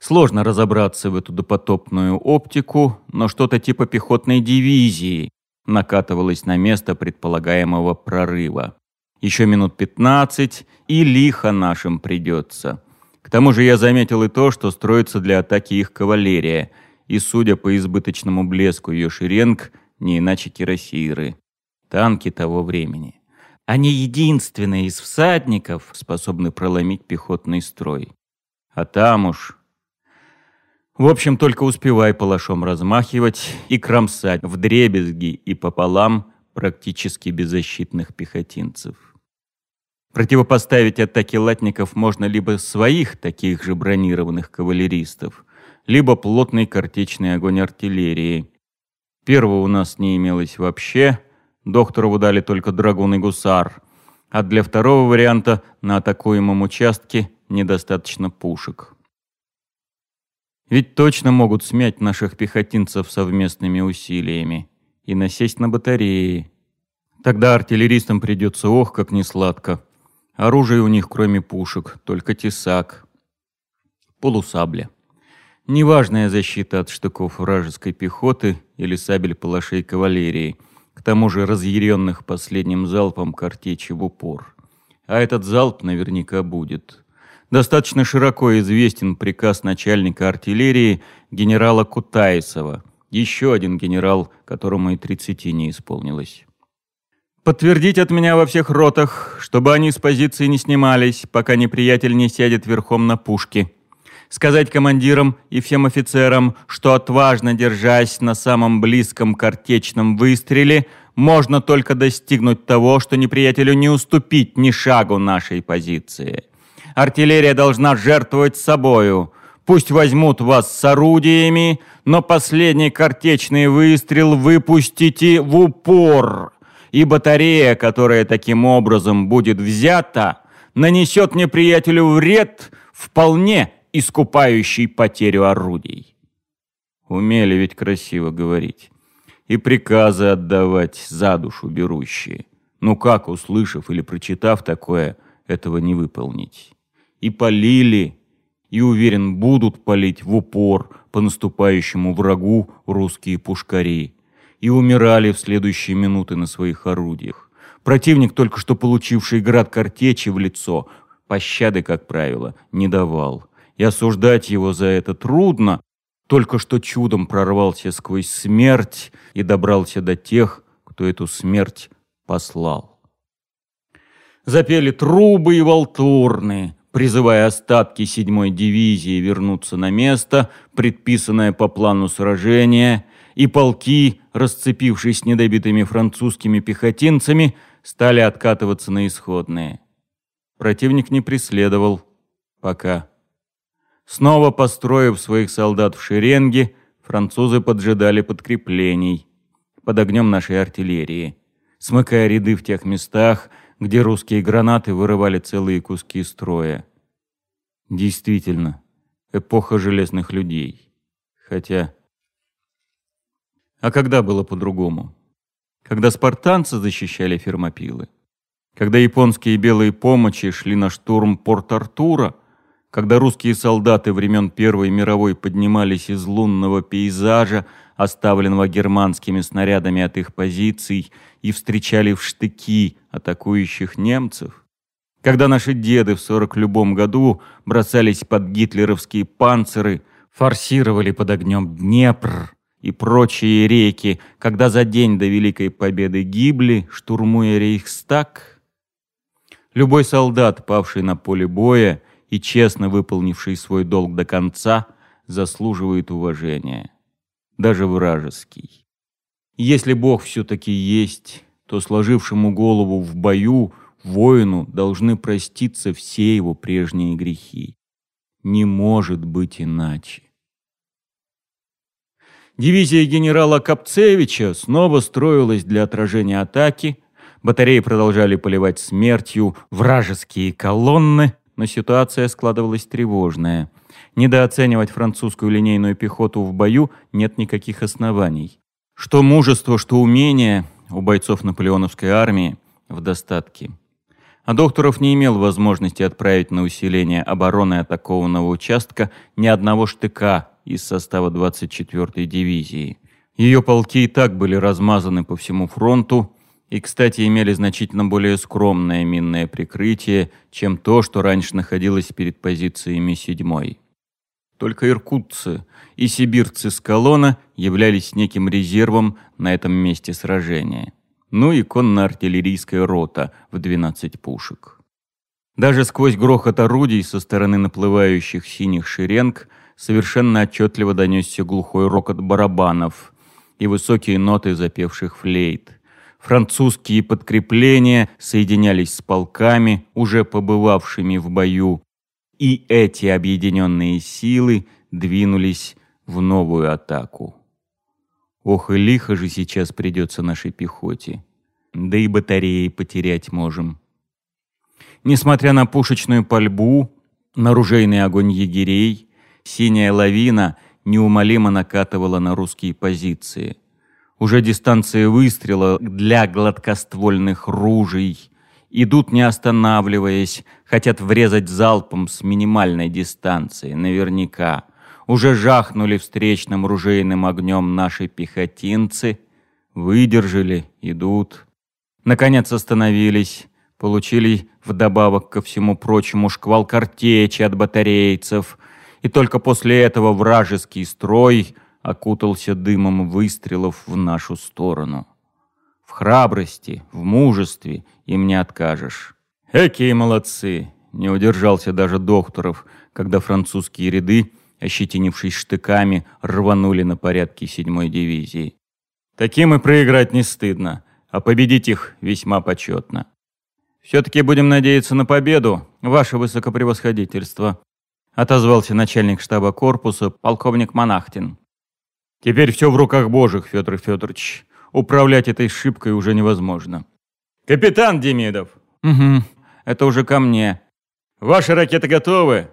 Speaker 1: Сложно разобраться в эту допотопную оптику, но что-то типа пехотной дивизии накатывалось на место предполагаемого прорыва. Еще минут пятнадцать, и лихо нашим придется. К тому же я заметил и то, что строится для атаки их кавалерия, и, судя по избыточному блеску ее шеренг, не иначе кирасиры. Танки того времени. Они единственные из всадников, способны проломить пехотный строй. А там уж... В общем, только успевай палашом размахивать и кромсать в дребезги и пополам практически беззащитных пехотинцев. Противопоставить атаке латников можно либо своих, таких же бронированных кавалеристов, либо плотный картечный огонь артиллерии. Первого у нас не имелось вообще, доктору дали только драгун и гусар, а для второго варианта на атакуемом участке недостаточно пушек. Ведь точно могут смять наших пехотинцев совместными усилиями и насесть на батареи. Тогда артиллеристам придется ох, как несладко. Оружие у них, кроме пушек, только тесак. Полусабля. Неважная защита от штыков вражеской пехоты или сабель палашей кавалерии, к тому же разъяренных последним залпом картечи в упор. А этот залп наверняка будет. Достаточно широко известен приказ начальника артиллерии генерала Кутайсова, еще один генерал, которому и 30 не исполнилось. Подтвердить от меня во всех ротах, чтобы они с позиции не снимались, пока неприятель не сядет верхом на пушке. Сказать командирам и всем офицерам, что отважно держась на самом близком картечном выстреле, можно только достигнуть того, что неприятелю не уступить ни шагу нашей позиции. Артиллерия должна жертвовать собою. Пусть возьмут вас с орудиями, но последний картечный выстрел выпустите в упор и батарея, которая таким образом будет взята, нанесет неприятелю вред, вполне искупающий потерю орудий. Умели ведь красиво говорить. И приказы отдавать за душу берущие. Ну как, услышав или прочитав такое, этого не выполнить? И полили, и, уверен, будут полить в упор по наступающему врагу русские пушкари и умирали в следующие минуты на своих орудиях. Противник, только что получивший град картечи в лицо, пощады, как правило, не давал. И осуждать его за это трудно, только что чудом прорвался сквозь смерть и добрался до тех, кто эту смерть послал. Запели трубы и волтурны, призывая остатки седьмой дивизии вернуться на место, предписанное по плану сражения, и полки, расцепившись недобитыми французскими пехотинцами, стали откатываться на исходные. Противник не преследовал. Пока. Снова построив своих солдат в шеренге, французы поджидали подкреплений под огнем нашей артиллерии, смыкая ряды в тех местах, где русские гранаты вырывали целые куски строя. Действительно, эпоха железных людей. Хотя а когда было по-другому? Когда спартанцы защищали фермопилы? Когда японские белые помощи шли на штурм Порт-Артура? Когда русские солдаты времен Первой мировой поднимались из лунного пейзажа, оставленного германскими снарядами от их позиций, и встречали в штыки атакующих немцев? Когда наши деды в сорок любом году бросались под гитлеровские панциры, форсировали под огнем Днепр, и прочие реки, когда за день до Великой Победы гибли, штурмуя Рейхстаг? Любой солдат, павший на поле боя и честно выполнивший свой долг до конца, заслуживает уважения. Даже вражеский. Если Бог все-таки есть, то сложившему голову в бою воину должны проститься все его прежние грехи. Не может быть иначе. Дивизия генерала Капцевича снова строилась для отражения атаки. Батареи продолжали поливать смертью вражеские колонны, но ситуация складывалась тревожная. Недооценивать французскую линейную пехоту в бою нет никаких оснований. Что мужество, что умение у бойцов наполеоновской армии в достатке. А Докторов не имел возможности отправить на усиление обороны атакованного участка ни одного штыка из состава 24-й дивизии. Ее полки и так были размазаны по всему фронту и, кстати, имели значительно более скромное минное прикрытие, чем то, что раньше находилось перед позициями 7-й. Только иркутцы и сибирцы с колонна являлись неким резервом на этом месте сражения. Ну и конно-артиллерийская рота в 12 пушек. Даже сквозь грохот орудий со стороны наплывающих синих шеренг – совершенно отчетливо донесся глухой рокот барабанов и высокие ноты запевших флейт. Французские подкрепления соединялись с полками, уже побывавшими в бою, и эти объединенные силы двинулись в новую атаку. Ох и лихо же сейчас придется нашей пехоте. Да и батареи потерять можем. Несмотря на пушечную пальбу, на ружейный огонь егерей, Синяя лавина неумолимо накатывала на русские позиции. Уже дистанции выстрела для гладкоствольных ружей идут не останавливаясь, хотят врезать залпом с минимальной дистанции, наверняка. Уже жахнули встречным ружейным огнем наши пехотинцы, выдержали, идут. Наконец остановились, получили вдобавок ко всему прочему шквал картечи от батарейцев — и только после этого вражеский строй окутался дымом выстрелов в нашу сторону. В храбрости, в мужестве им не откажешь. Экие молодцы! Не удержался даже докторов, когда французские ряды, ощетинившись штыками, рванули на порядке седьмой дивизии. Таким и проиграть не стыдно, а победить их весьма почетно. Все-таки будем надеяться на победу, ваше высокопревосходительство, отозвался начальник штаба корпуса, полковник Монахтин. Теперь все в руках божьих, Федор Федорович. Управлять этой шибкой уже невозможно. Капитан Демидов. Угу, это уже ко мне. Ваши ракеты готовы?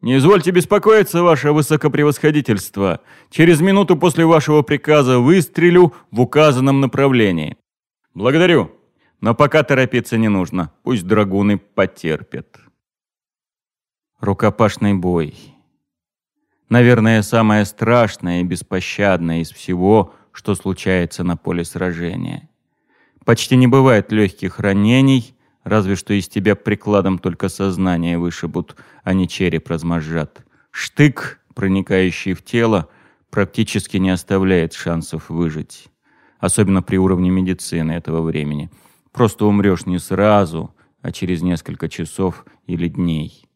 Speaker 1: Не извольте беспокоиться, ваше высокопревосходительство. Через минуту после вашего приказа выстрелю в указанном направлении. Благодарю. Но пока торопиться не нужно. Пусть драгуны потерпят. Рукопашный бой. Наверное, самое страшное и беспощадное из всего, что случается на поле сражения. Почти не бывает легких ранений, разве что из тебя прикладом только сознание вышибут, а не череп размозжат. Штык, проникающий в тело, практически не оставляет шансов выжить. Особенно при уровне медицины этого времени. Просто умрешь не сразу, а через несколько часов или дней.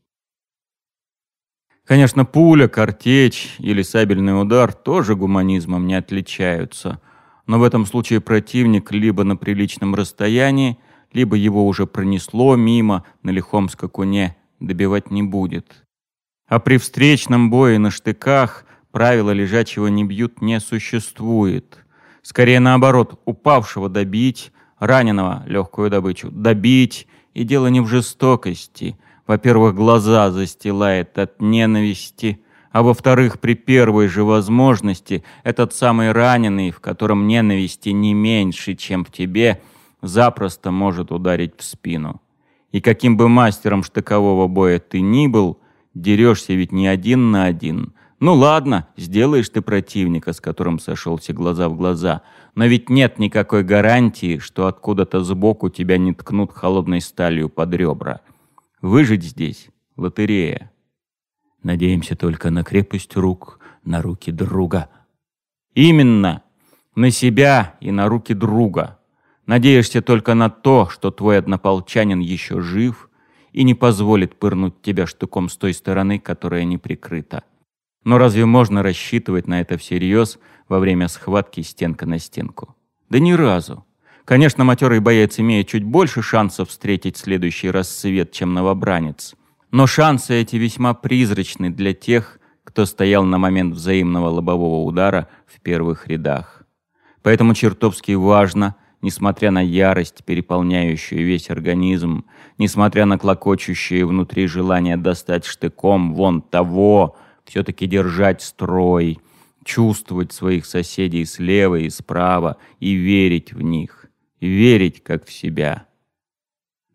Speaker 1: Конечно, пуля, картечь или сабельный удар тоже гуманизмом не отличаются, но в этом случае противник либо на приличном расстоянии, либо его уже пронесло мимо на лихом скакуне, добивать не будет. А при встречном бое на штыках правила лежачего не бьют не существует. Скорее наоборот, упавшего добить, раненого легкую добычу добить, и дело не в жестокости – во-первых, глаза застилает от ненависти, а во-вторых, при первой же возможности этот самый раненый, в котором ненависти не меньше, чем в тебе, запросто может ударить в спину. И каким бы мастером штыкового боя ты ни был, дерешься ведь не один на один. Ну ладно, сделаешь ты противника, с которым сошелся глаза в глаза, но ведь нет никакой гарантии, что откуда-то сбоку тебя не ткнут холодной сталью под ребра. Выжить здесь — лотерея. Надеемся только на крепость рук, на руки друга. Именно на себя и на руки друга. Надеешься только на то, что твой однополчанин еще жив и не позволит пырнуть тебя штыком с той стороны, которая не прикрыта. Но разве можно рассчитывать на это всерьез во время схватки стенка на стенку? Да ни разу. Конечно, матерый боец имеет чуть больше шансов встретить следующий рассвет, чем новобранец. Но шансы эти весьма призрачны для тех, кто стоял на момент взаимного лобового удара в первых рядах. Поэтому чертовски важно, несмотря на ярость, переполняющую весь организм, несмотря на клокочущее внутри желание достать штыком вон того, все-таки держать строй, чувствовать своих соседей слева и справа и верить в них, верить как в себя.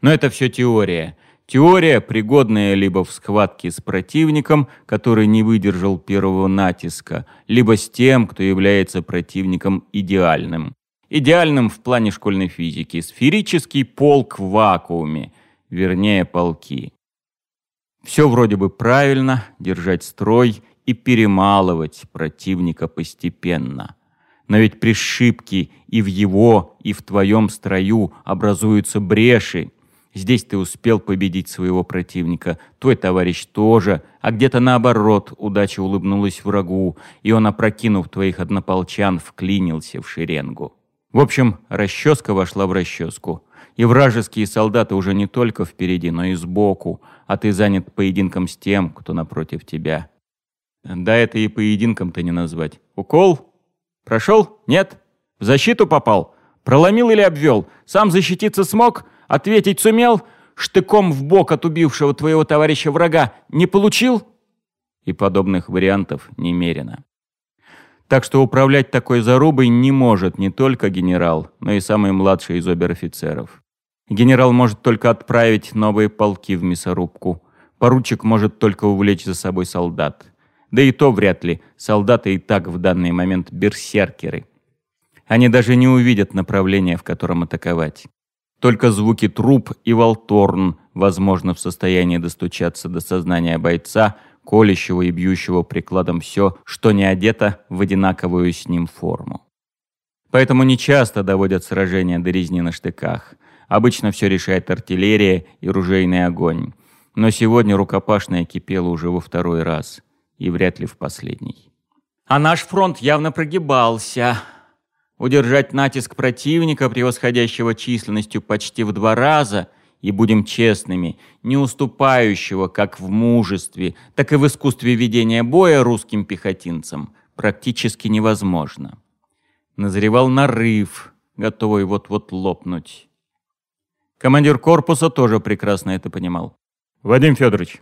Speaker 1: Но это все теория. Теория, пригодная либо в схватке с противником, который не выдержал первого натиска, либо с тем, кто является противником идеальным. Идеальным в плане школьной физики. Сферический полк в вакууме, вернее полки. Все вроде бы правильно, держать строй и перемалывать противника постепенно. Но ведь при шибке и в его, и в твоем строю образуются бреши. Здесь ты успел победить своего противника, твой товарищ тоже, а где-то наоборот удача улыбнулась врагу, и он, опрокинув твоих однополчан, вклинился в шеренгу. В общем, расческа вошла в расческу. И вражеские солдаты уже не только впереди, но и сбоку, а ты занят поединком с тем, кто напротив тебя. Да это и поединком-то не назвать. Укол? Прошел? Нет? В защиту попал? Проломил или обвел? Сам защититься смог? Ответить сумел? Штыком в бок от убившего твоего товарища врага не получил? И подобных вариантов немерено. Так что управлять такой зарубой не может не только генерал, но и самый младший из обер-офицеров. Генерал может только отправить новые полки в мясорубку. Поручик может только увлечь за собой солдат. Да и то вряд ли. Солдаты и так в данный момент берсеркеры. Они даже не увидят направление, в котором атаковать. Только звуки труп и волторн, возможно, в состоянии достучаться до сознания бойца, колющего и бьющего прикладом все, что не одето в одинаковую с ним форму. Поэтому нечасто доводят сражения до резни на штыках – Обычно все решает артиллерия и ружейный огонь. Но сегодня рукопашная кипела уже во второй раз. И вряд ли в последний. А наш фронт явно прогибался. Удержать натиск противника, превосходящего численностью почти в два раза, и будем честными, не уступающего как в мужестве, так и в искусстве ведения боя русским пехотинцам, практически невозможно. Назревал нарыв, готовый вот-вот лопнуть. Командир корпуса тоже прекрасно это понимал. «Вадим Федорович»,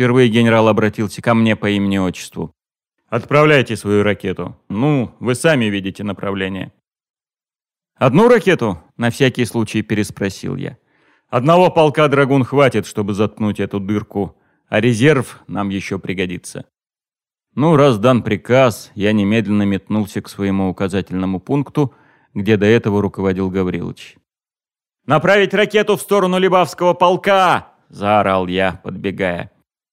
Speaker 1: впервые генерал обратился ко мне по имени-отчеству. «Отправляйте свою ракету. Ну, вы сами видите направление». «Одну ракету?» — на всякий случай переспросил я. «Одного полка «Драгун» хватит, чтобы заткнуть эту дырку, а резерв нам еще пригодится». Ну, раз дан приказ, я немедленно метнулся к своему указательному пункту, где до этого руководил Гаврилович. «Направить ракету в сторону Либавского полка!» – заорал я, подбегая.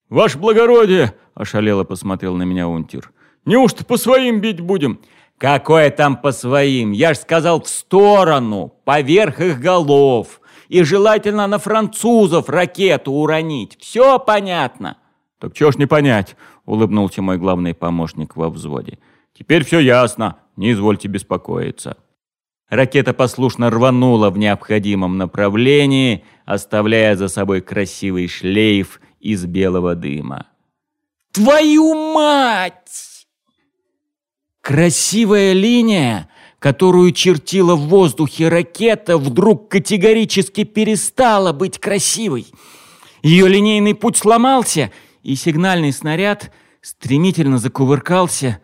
Speaker 1: «Ваше благородие!» – ошалело посмотрел на меня унтер. «Неужто по своим бить будем?» «Какое там по своим? Я ж сказал в сторону, поверх их голов. И желательно на французов ракету уронить. Все понятно?» «Так чего ж не понять?» – улыбнулся мой главный помощник во взводе. «Теперь все ясно. Не извольте беспокоиться». Ракета послушно рванула в необходимом направлении, оставляя за собой красивый шлейф из белого дыма. «Твою мать!» Красивая линия, которую чертила в воздухе ракета, вдруг категорически перестала быть красивой. Ее линейный путь сломался, и сигнальный снаряд стремительно закувыркался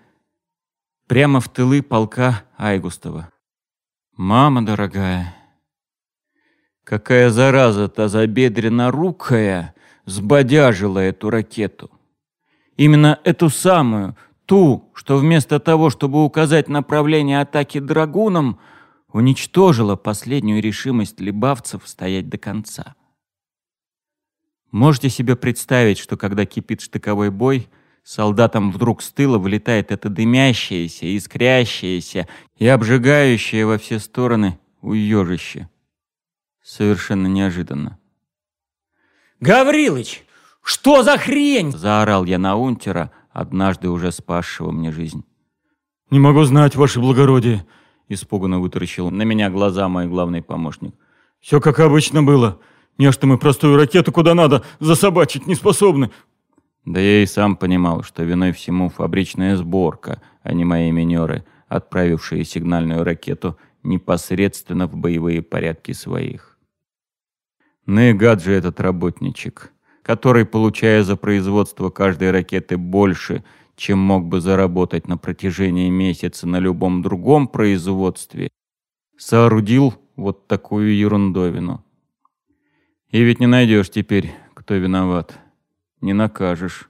Speaker 1: прямо в тылы полка Айгустова. Мама дорогая, какая зараза тазобедренно-рукая сбодяжила эту ракету. Именно эту самую, ту, что вместо того, чтобы указать направление атаки драгуном, уничтожила последнюю решимость либавцев стоять до конца. Можете себе представить, что когда кипит штыковой бой, солдатам вдруг с тыла вылетает это дымящееся, искрящееся и обжигающее во все стороны уежище. Совершенно неожиданно.
Speaker 2: «Гаврилыч, что за хрень?»
Speaker 1: Заорал я на унтера, однажды уже спасшего мне жизнь.
Speaker 3: «Не могу знать, ваше благородие», —
Speaker 1: испуганно вытаращил на меня глаза мой главный помощник.
Speaker 3: «Все как обычно было. Не что мы простую ракету куда надо засобачить не способны».
Speaker 1: Да я и сам понимал, что виной всему фабричная сборка, а не мои минеры, отправившие сигнальную ракету непосредственно в боевые порядки своих. Ну и гад же этот работничек, который, получая за производство каждой ракеты больше, чем мог бы заработать на протяжении месяца на любом другом производстве, соорудил вот такую ерундовину. И ведь не найдешь теперь, кто виноват. Не накажешь.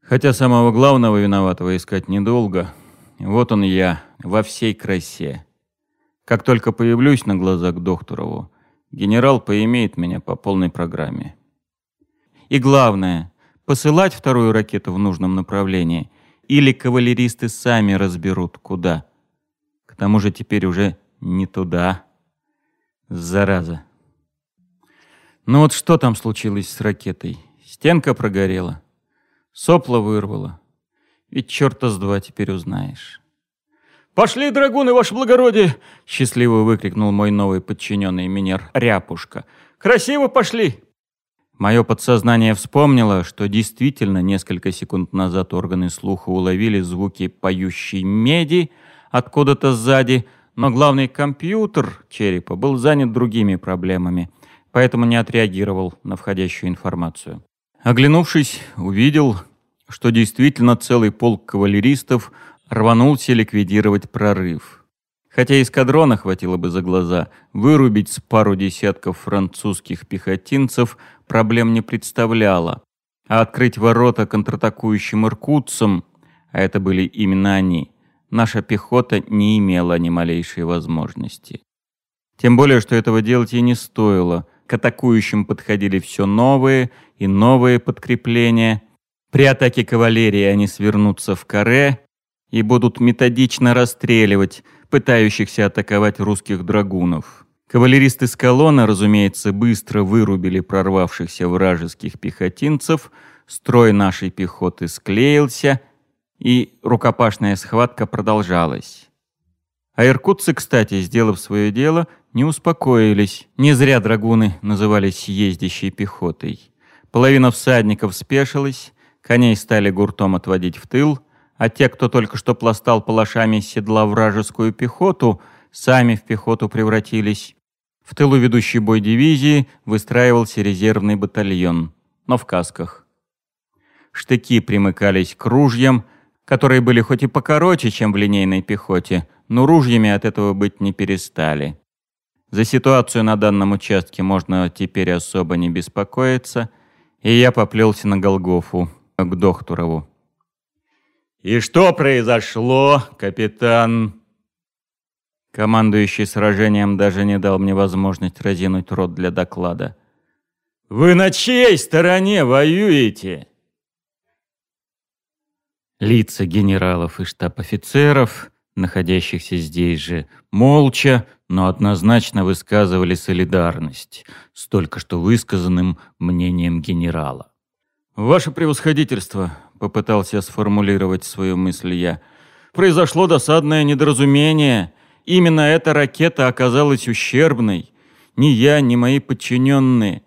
Speaker 1: Хотя самого главного виноватого искать недолго. Вот он я, во всей красе. Как только появлюсь на глаза к докторову, генерал поимеет меня по полной программе. И главное, посылать вторую ракету в нужном направлении или кавалеристы сами разберут, куда. К тому же теперь уже не туда. Зараза. Ну вот что там случилось с ракетой? Стенка прогорела. Сопло вырвало. Ведь черта с два теперь узнаешь.
Speaker 3: «Пошли, драгуны, ваше благородие!»
Speaker 1: — счастливо выкрикнул мой новый подчиненный Минер Ряпушка.
Speaker 3: «Красиво пошли!»
Speaker 1: Мое подсознание вспомнило, что действительно несколько секунд назад органы слуха уловили звуки поющей меди откуда-то сзади, но главный компьютер черепа был занят другими проблемами — поэтому не отреагировал на входящую информацию. Оглянувшись, увидел, что действительно целый полк кавалеристов рванулся ликвидировать прорыв. Хотя эскадрона хватило бы за глаза, вырубить с пару десятков французских пехотинцев проблем не представляло, а открыть ворота контратакующим иркутцам, а это были именно они, наша пехота не имела ни малейшей возможности. Тем более, что этого делать и не стоило – к атакующим подходили все новые и новые подкрепления. При атаке кавалерии они свернутся в каре и будут методично расстреливать пытающихся атаковать русских драгунов. Кавалеристы с колонны, разумеется, быстро вырубили прорвавшихся вражеских пехотинцев, строй нашей пехоты склеился, и рукопашная схватка продолжалась. А иркутцы, кстати, сделав свое дело, не успокоились. Не зря драгуны назывались ездящей пехотой. Половина всадников спешилась, коней стали гуртом отводить в тыл, а те, кто только что пластал палашами седла вражескую пехоту, сами в пехоту превратились. В тылу ведущей бой дивизии выстраивался резервный батальон, но в касках. Штыки примыкались к ружьям, которые были хоть и покороче, чем в линейной пехоте, но ружьями от этого быть не перестали. За ситуацию на данном участке можно теперь особо не беспокоиться, и я поплелся на Голгофу, к Дохтурову.
Speaker 3: «И что произошло, капитан?»
Speaker 1: Командующий сражением даже не дал мне возможность разинуть рот для доклада.
Speaker 3: «Вы на чьей стороне воюете?»
Speaker 1: Лица генералов и штаб-офицеров находящихся здесь же, молча, но однозначно высказывали солидарность с только что высказанным мнением генерала.
Speaker 3: «Ваше превосходительство», — попытался сформулировать свою мысль я, — «произошло досадное недоразумение. Именно эта ракета оказалась ущербной. Ни я, ни мои подчиненные».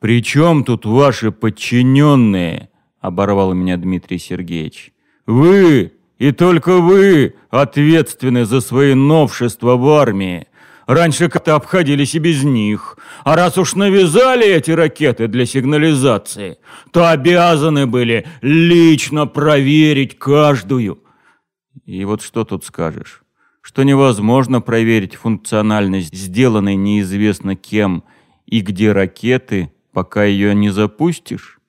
Speaker 3: «При чем тут ваши подчиненные?» — оборвал меня Дмитрий Сергеевич. «Вы и только вы ответственны за свои новшества в армии. Раньше как-то обходились и без них. А раз уж навязали эти ракеты для сигнализации, то обязаны были лично проверить каждую.
Speaker 1: И вот что тут скажешь? Что невозможно проверить функциональность сделанной неизвестно кем и где ракеты, пока ее не запустишь?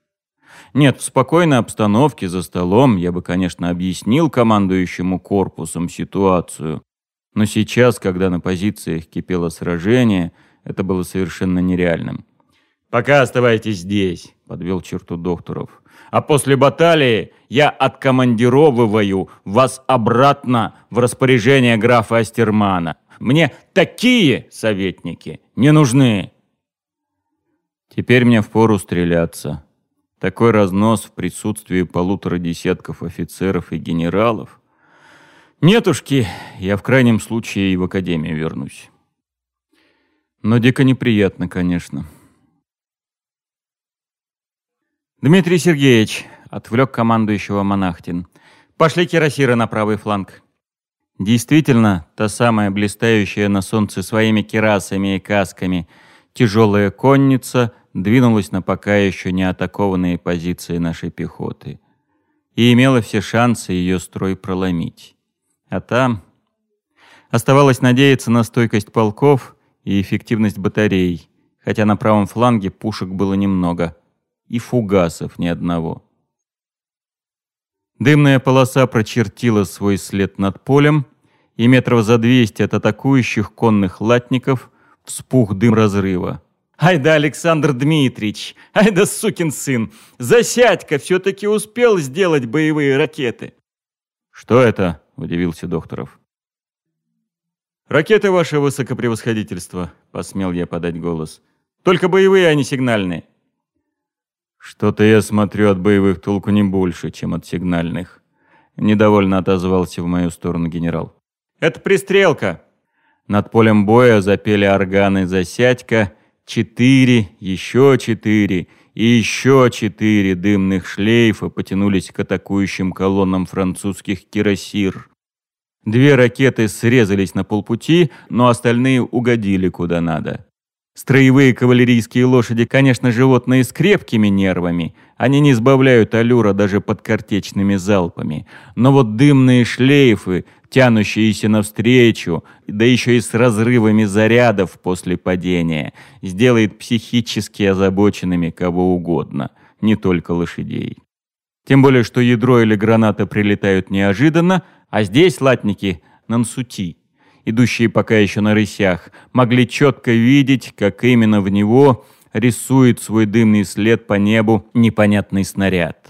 Speaker 1: Нет, в спокойной обстановке за столом я бы, конечно, объяснил командующему корпусом ситуацию. Но сейчас, когда на позициях кипело сражение, это было совершенно нереальным.
Speaker 3: «Пока оставайтесь здесь», — подвел черту докторов.
Speaker 1: А после баталии я откомандировываю вас обратно в распоряжение графа Астермана. Мне такие советники не нужны. Теперь мне впору стреляться. Такой разнос в присутствии полутора десятков офицеров и генералов. Нетушки, я в крайнем случае и в академию вернусь. Но дико неприятно, конечно. Дмитрий Сергеевич, отвлек командующего Монахтин. Пошли кирасиры на правый фланг. Действительно, та самая блистающая на солнце своими кирасами и касками тяжелая конница двинулась на пока еще не атакованные позиции нашей пехоты и имела все шансы ее строй проломить. А там оставалось надеяться на стойкость полков и эффективность батарей, хотя на правом фланге пушек было немного и фугасов ни одного. Дымная полоса прочертила свой след над полем, и метров за двести от атакующих конных латников вспух дым разрыва. «Ай да, Александр Дмитриевич! Ай да, сукин сын! Засядька все-таки успел сделать боевые ракеты!» «Что это?» – удивился Докторов. «Ракеты, ваше высокопревосходительство», – посмел я подать голос. «Только боевые, а не сигнальные». «Что-то я смотрю от боевых толку не больше, чем от сигнальных», – недовольно отозвался в мою сторону генерал. Это пристрелка!» Над полем боя запели органы «Засядька», четыре, еще четыре и еще четыре дымных шлейфа потянулись к атакующим колоннам французских кирасир. Две ракеты срезались на полпути, но остальные угодили куда надо. Строевые кавалерийские лошади, конечно, животные с крепкими нервами. Они не сбавляют аллюра даже под картечными залпами. Но вот дымные шлейфы, тянущиеся навстречу, да еще и с разрывами зарядов после падения, сделает психически озабоченными кого угодно, не только лошадей. Тем более, что ядро или граната прилетают неожиданно, а здесь латники – нансути – идущие пока еще на рысях, могли четко видеть, как именно в него рисует свой дымный след по небу непонятный снаряд.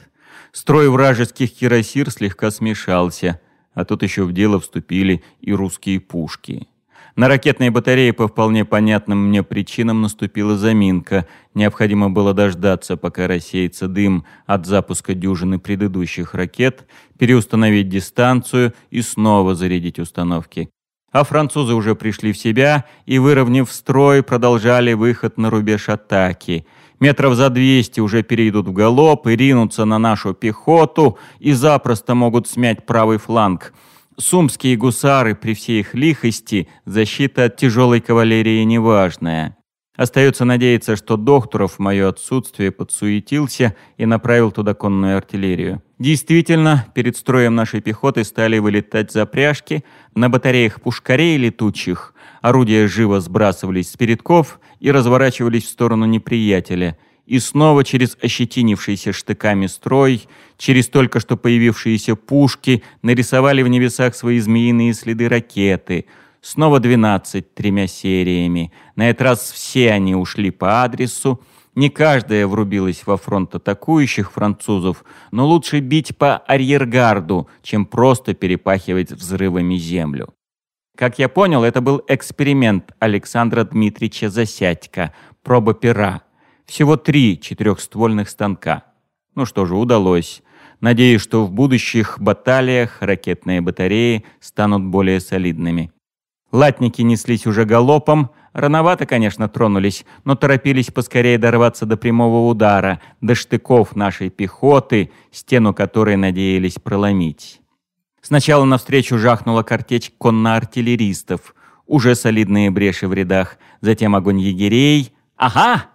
Speaker 1: Строй вражеских кирасир слегка смешался, а тут еще в дело вступили и русские пушки. На ракетной батарее по вполне понятным мне причинам наступила заминка. Необходимо было дождаться, пока рассеется дым от запуска дюжины предыдущих ракет, переустановить дистанцию и снова зарядить установки а французы уже пришли в себя и, выровняв строй, продолжали выход на рубеж атаки. Метров за 200 уже перейдут в галоп и ринутся на нашу пехоту и запросто могут смять правый фланг. Сумские гусары при всей их лихости защита от тяжелой кавалерии неважная. Остается надеяться, что Докторов в мое отсутствие подсуетился и направил туда конную артиллерию. Действительно, перед строем нашей пехоты стали вылетать запряжки, на батареях пушкарей летучих орудия живо сбрасывались с передков и разворачивались в сторону неприятеля. И снова через ощетинившийся штыками строй, через только что появившиеся пушки нарисовали в небесах свои змеиные следы ракеты — Снова 12 тремя сериями. На этот раз все они ушли по адресу. Не каждая врубилась во фронт атакующих французов, но лучше бить по арьергарду, чем просто перепахивать взрывами землю. Как я понял, это был эксперимент Александра Дмитриевича Засядько, проба пера. Всего три четырехствольных станка. Ну что же, удалось. Надеюсь, что в будущих баталиях ракетные батареи станут более солидными. Латники неслись уже галопом, рановато, конечно, тронулись, но торопились поскорее дорваться до прямого удара, до штыков нашей пехоты, стену которой надеялись проломить. Сначала навстречу жахнула картечь конно-артиллеристов, уже солидные бреши в рядах, затем огонь егерей. «Ага!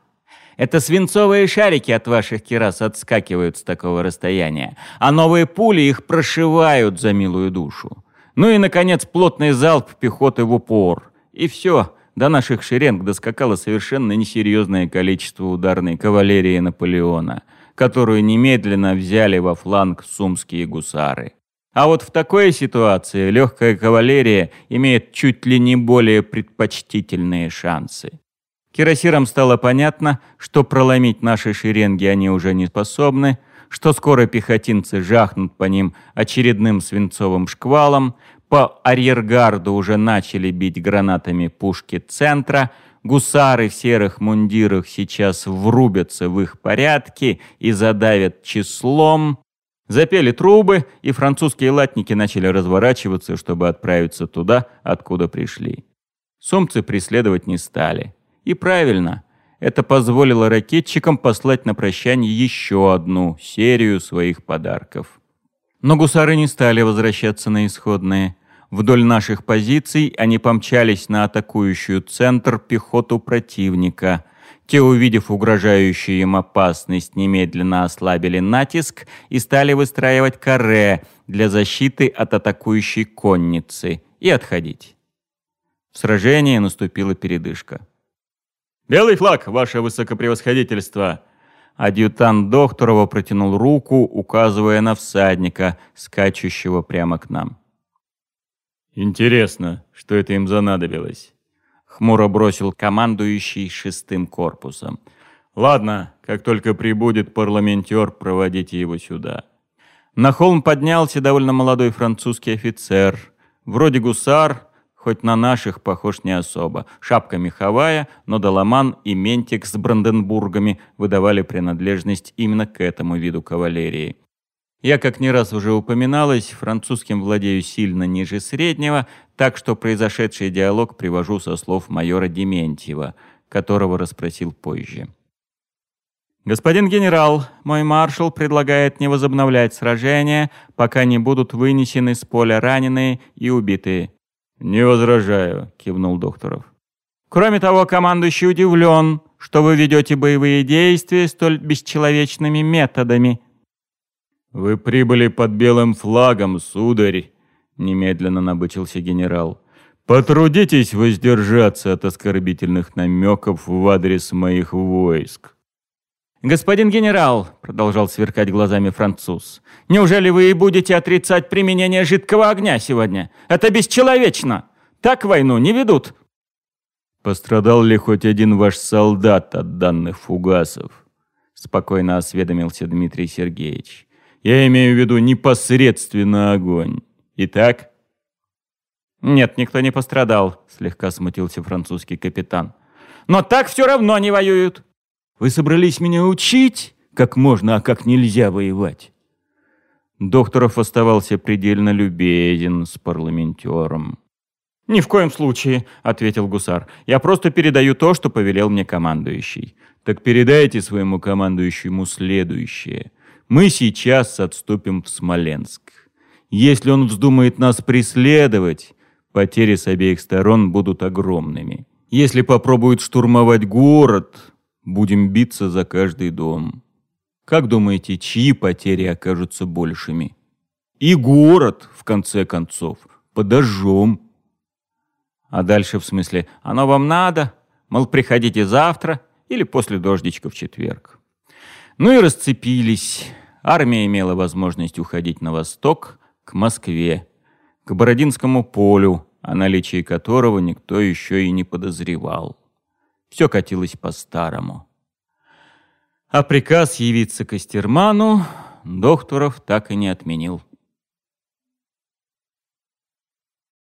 Speaker 1: Это свинцовые шарики от ваших кирас отскакивают с такого расстояния, а новые пули их прошивают за милую душу. Ну и, наконец, плотный залп пехоты в упор. И все. До наших шеренг доскакало совершенно несерьезное количество ударной кавалерии Наполеона, которую немедленно взяли во фланг сумские гусары. А вот в такой ситуации легкая кавалерия имеет чуть ли не более предпочтительные шансы. Кирасирам стало понятно, что проломить наши шеренги они уже не способны, что скоро пехотинцы жахнут по ним очередным свинцовым шквалом, по арьергарду уже начали бить гранатами пушки центра, гусары в серых мундирах сейчас врубятся в их порядки и задавят числом. Запели трубы, и французские латники начали разворачиваться, чтобы отправиться туда, откуда пришли. Сумцы преследовать не стали. И правильно, это позволило ракетчикам послать на прощание еще одну серию своих подарков. Но гусары не стали возвращаться на исходные. Вдоль наших позиций они помчались на атакующую центр пехоту противника. Те, увидев угрожающую им опасность, немедленно ослабили натиск и стали выстраивать каре для защиты от атакующей конницы и отходить. В сражении наступила передышка.
Speaker 3: «Белый флаг, ваше высокопревосходительство!»
Speaker 1: Адъютант Докторова протянул руку, указывая на всадника, скачущего прямо к нам.
Speaker 3: «Интересно, что это им занадобилось?»
Speaker 1: Хмуро бросил командующий шестым корпусом.
Speaker 3: «Ладно, как только прибудет парламентер, проводите его сюда».
Speaker 1: На холм поднялся довольно молодой французский офицер. Вроде гусар, хоть на наших похож не особо. Шапка меховая, но Доломан и Ментик с Бранденбургами выдавали принадлежность именно к этому виду кавалерии. Я, как не раз уже упоминалось, французским владею сильно ниже среднего, так что произошедший диалог привожу со слов майора Дементьева, которого расспросил позже. «Господин генерал, мой маршал предлагает не возобновлять сражение, пока не будут вынесены с поля раненые и убитые.
Speaker 3: «Не возражаю», — кивнул Докторов.
Speaker 2: «Кроме того, командующий удивлен, что вы ведете боевые действия столь бесчеловечными методами».
Speaker 3: «Вы прибыли под белым флагом, сударь», — немедленно набычился генерал. «Потрудитесь воздержаться от оскорбительных намеков в адрес моих войск».
Speaker 2: «Господин генерал», — продолжал сверкать глазами француз, «неужели вы и будете отрицать применение жидкого огня сегодня? Это бесчеловечно! Так войну не ведут!»
Speaker 3: «Пострадал ли хоть один ваш солдат от данных фугасов?» — спокойно осведомился Дмитрий Сергеевич. «Я имею в виду непосредственно огонь. Итак?»
Speaker 2: «Нет, никто не пострадал», — слегка смутился французский капитан. «Но так все равно они воюют.
Speaker 1: Вы собрались меня учить, как можно, а как нельзя воевать?» Докторов оставался предельно любезен с парламентером.
Speaker 2: «Ни в коем случае», — ответил гусар. «Я просто передаю то, что повелел мне командующий».
Speaker 1: «Так передайте своему командующему следующее. Мы сейчас отступим в Смоленск. Если он вздумает нас преследовать, потери с обеих сторон будут огромными. Если попробует штурмовать город, Будем биться за каждый дом. Как думаете, чьи потери окажутся большими? И город, в конце концов, подожжем.
Speaker 2: А дальше в смысле, оно вам надо? Мол, приходите завтра или после дождичка в четверг.
Speaker 1: Ну и расцепились. Армия имела возможность уходить на восток, к Москве, к Бородинскому полю, о наличии которого никто еще и не подозревал. Все катилось по-старому. А приказ явиться к Костерману докторов так и не отменил.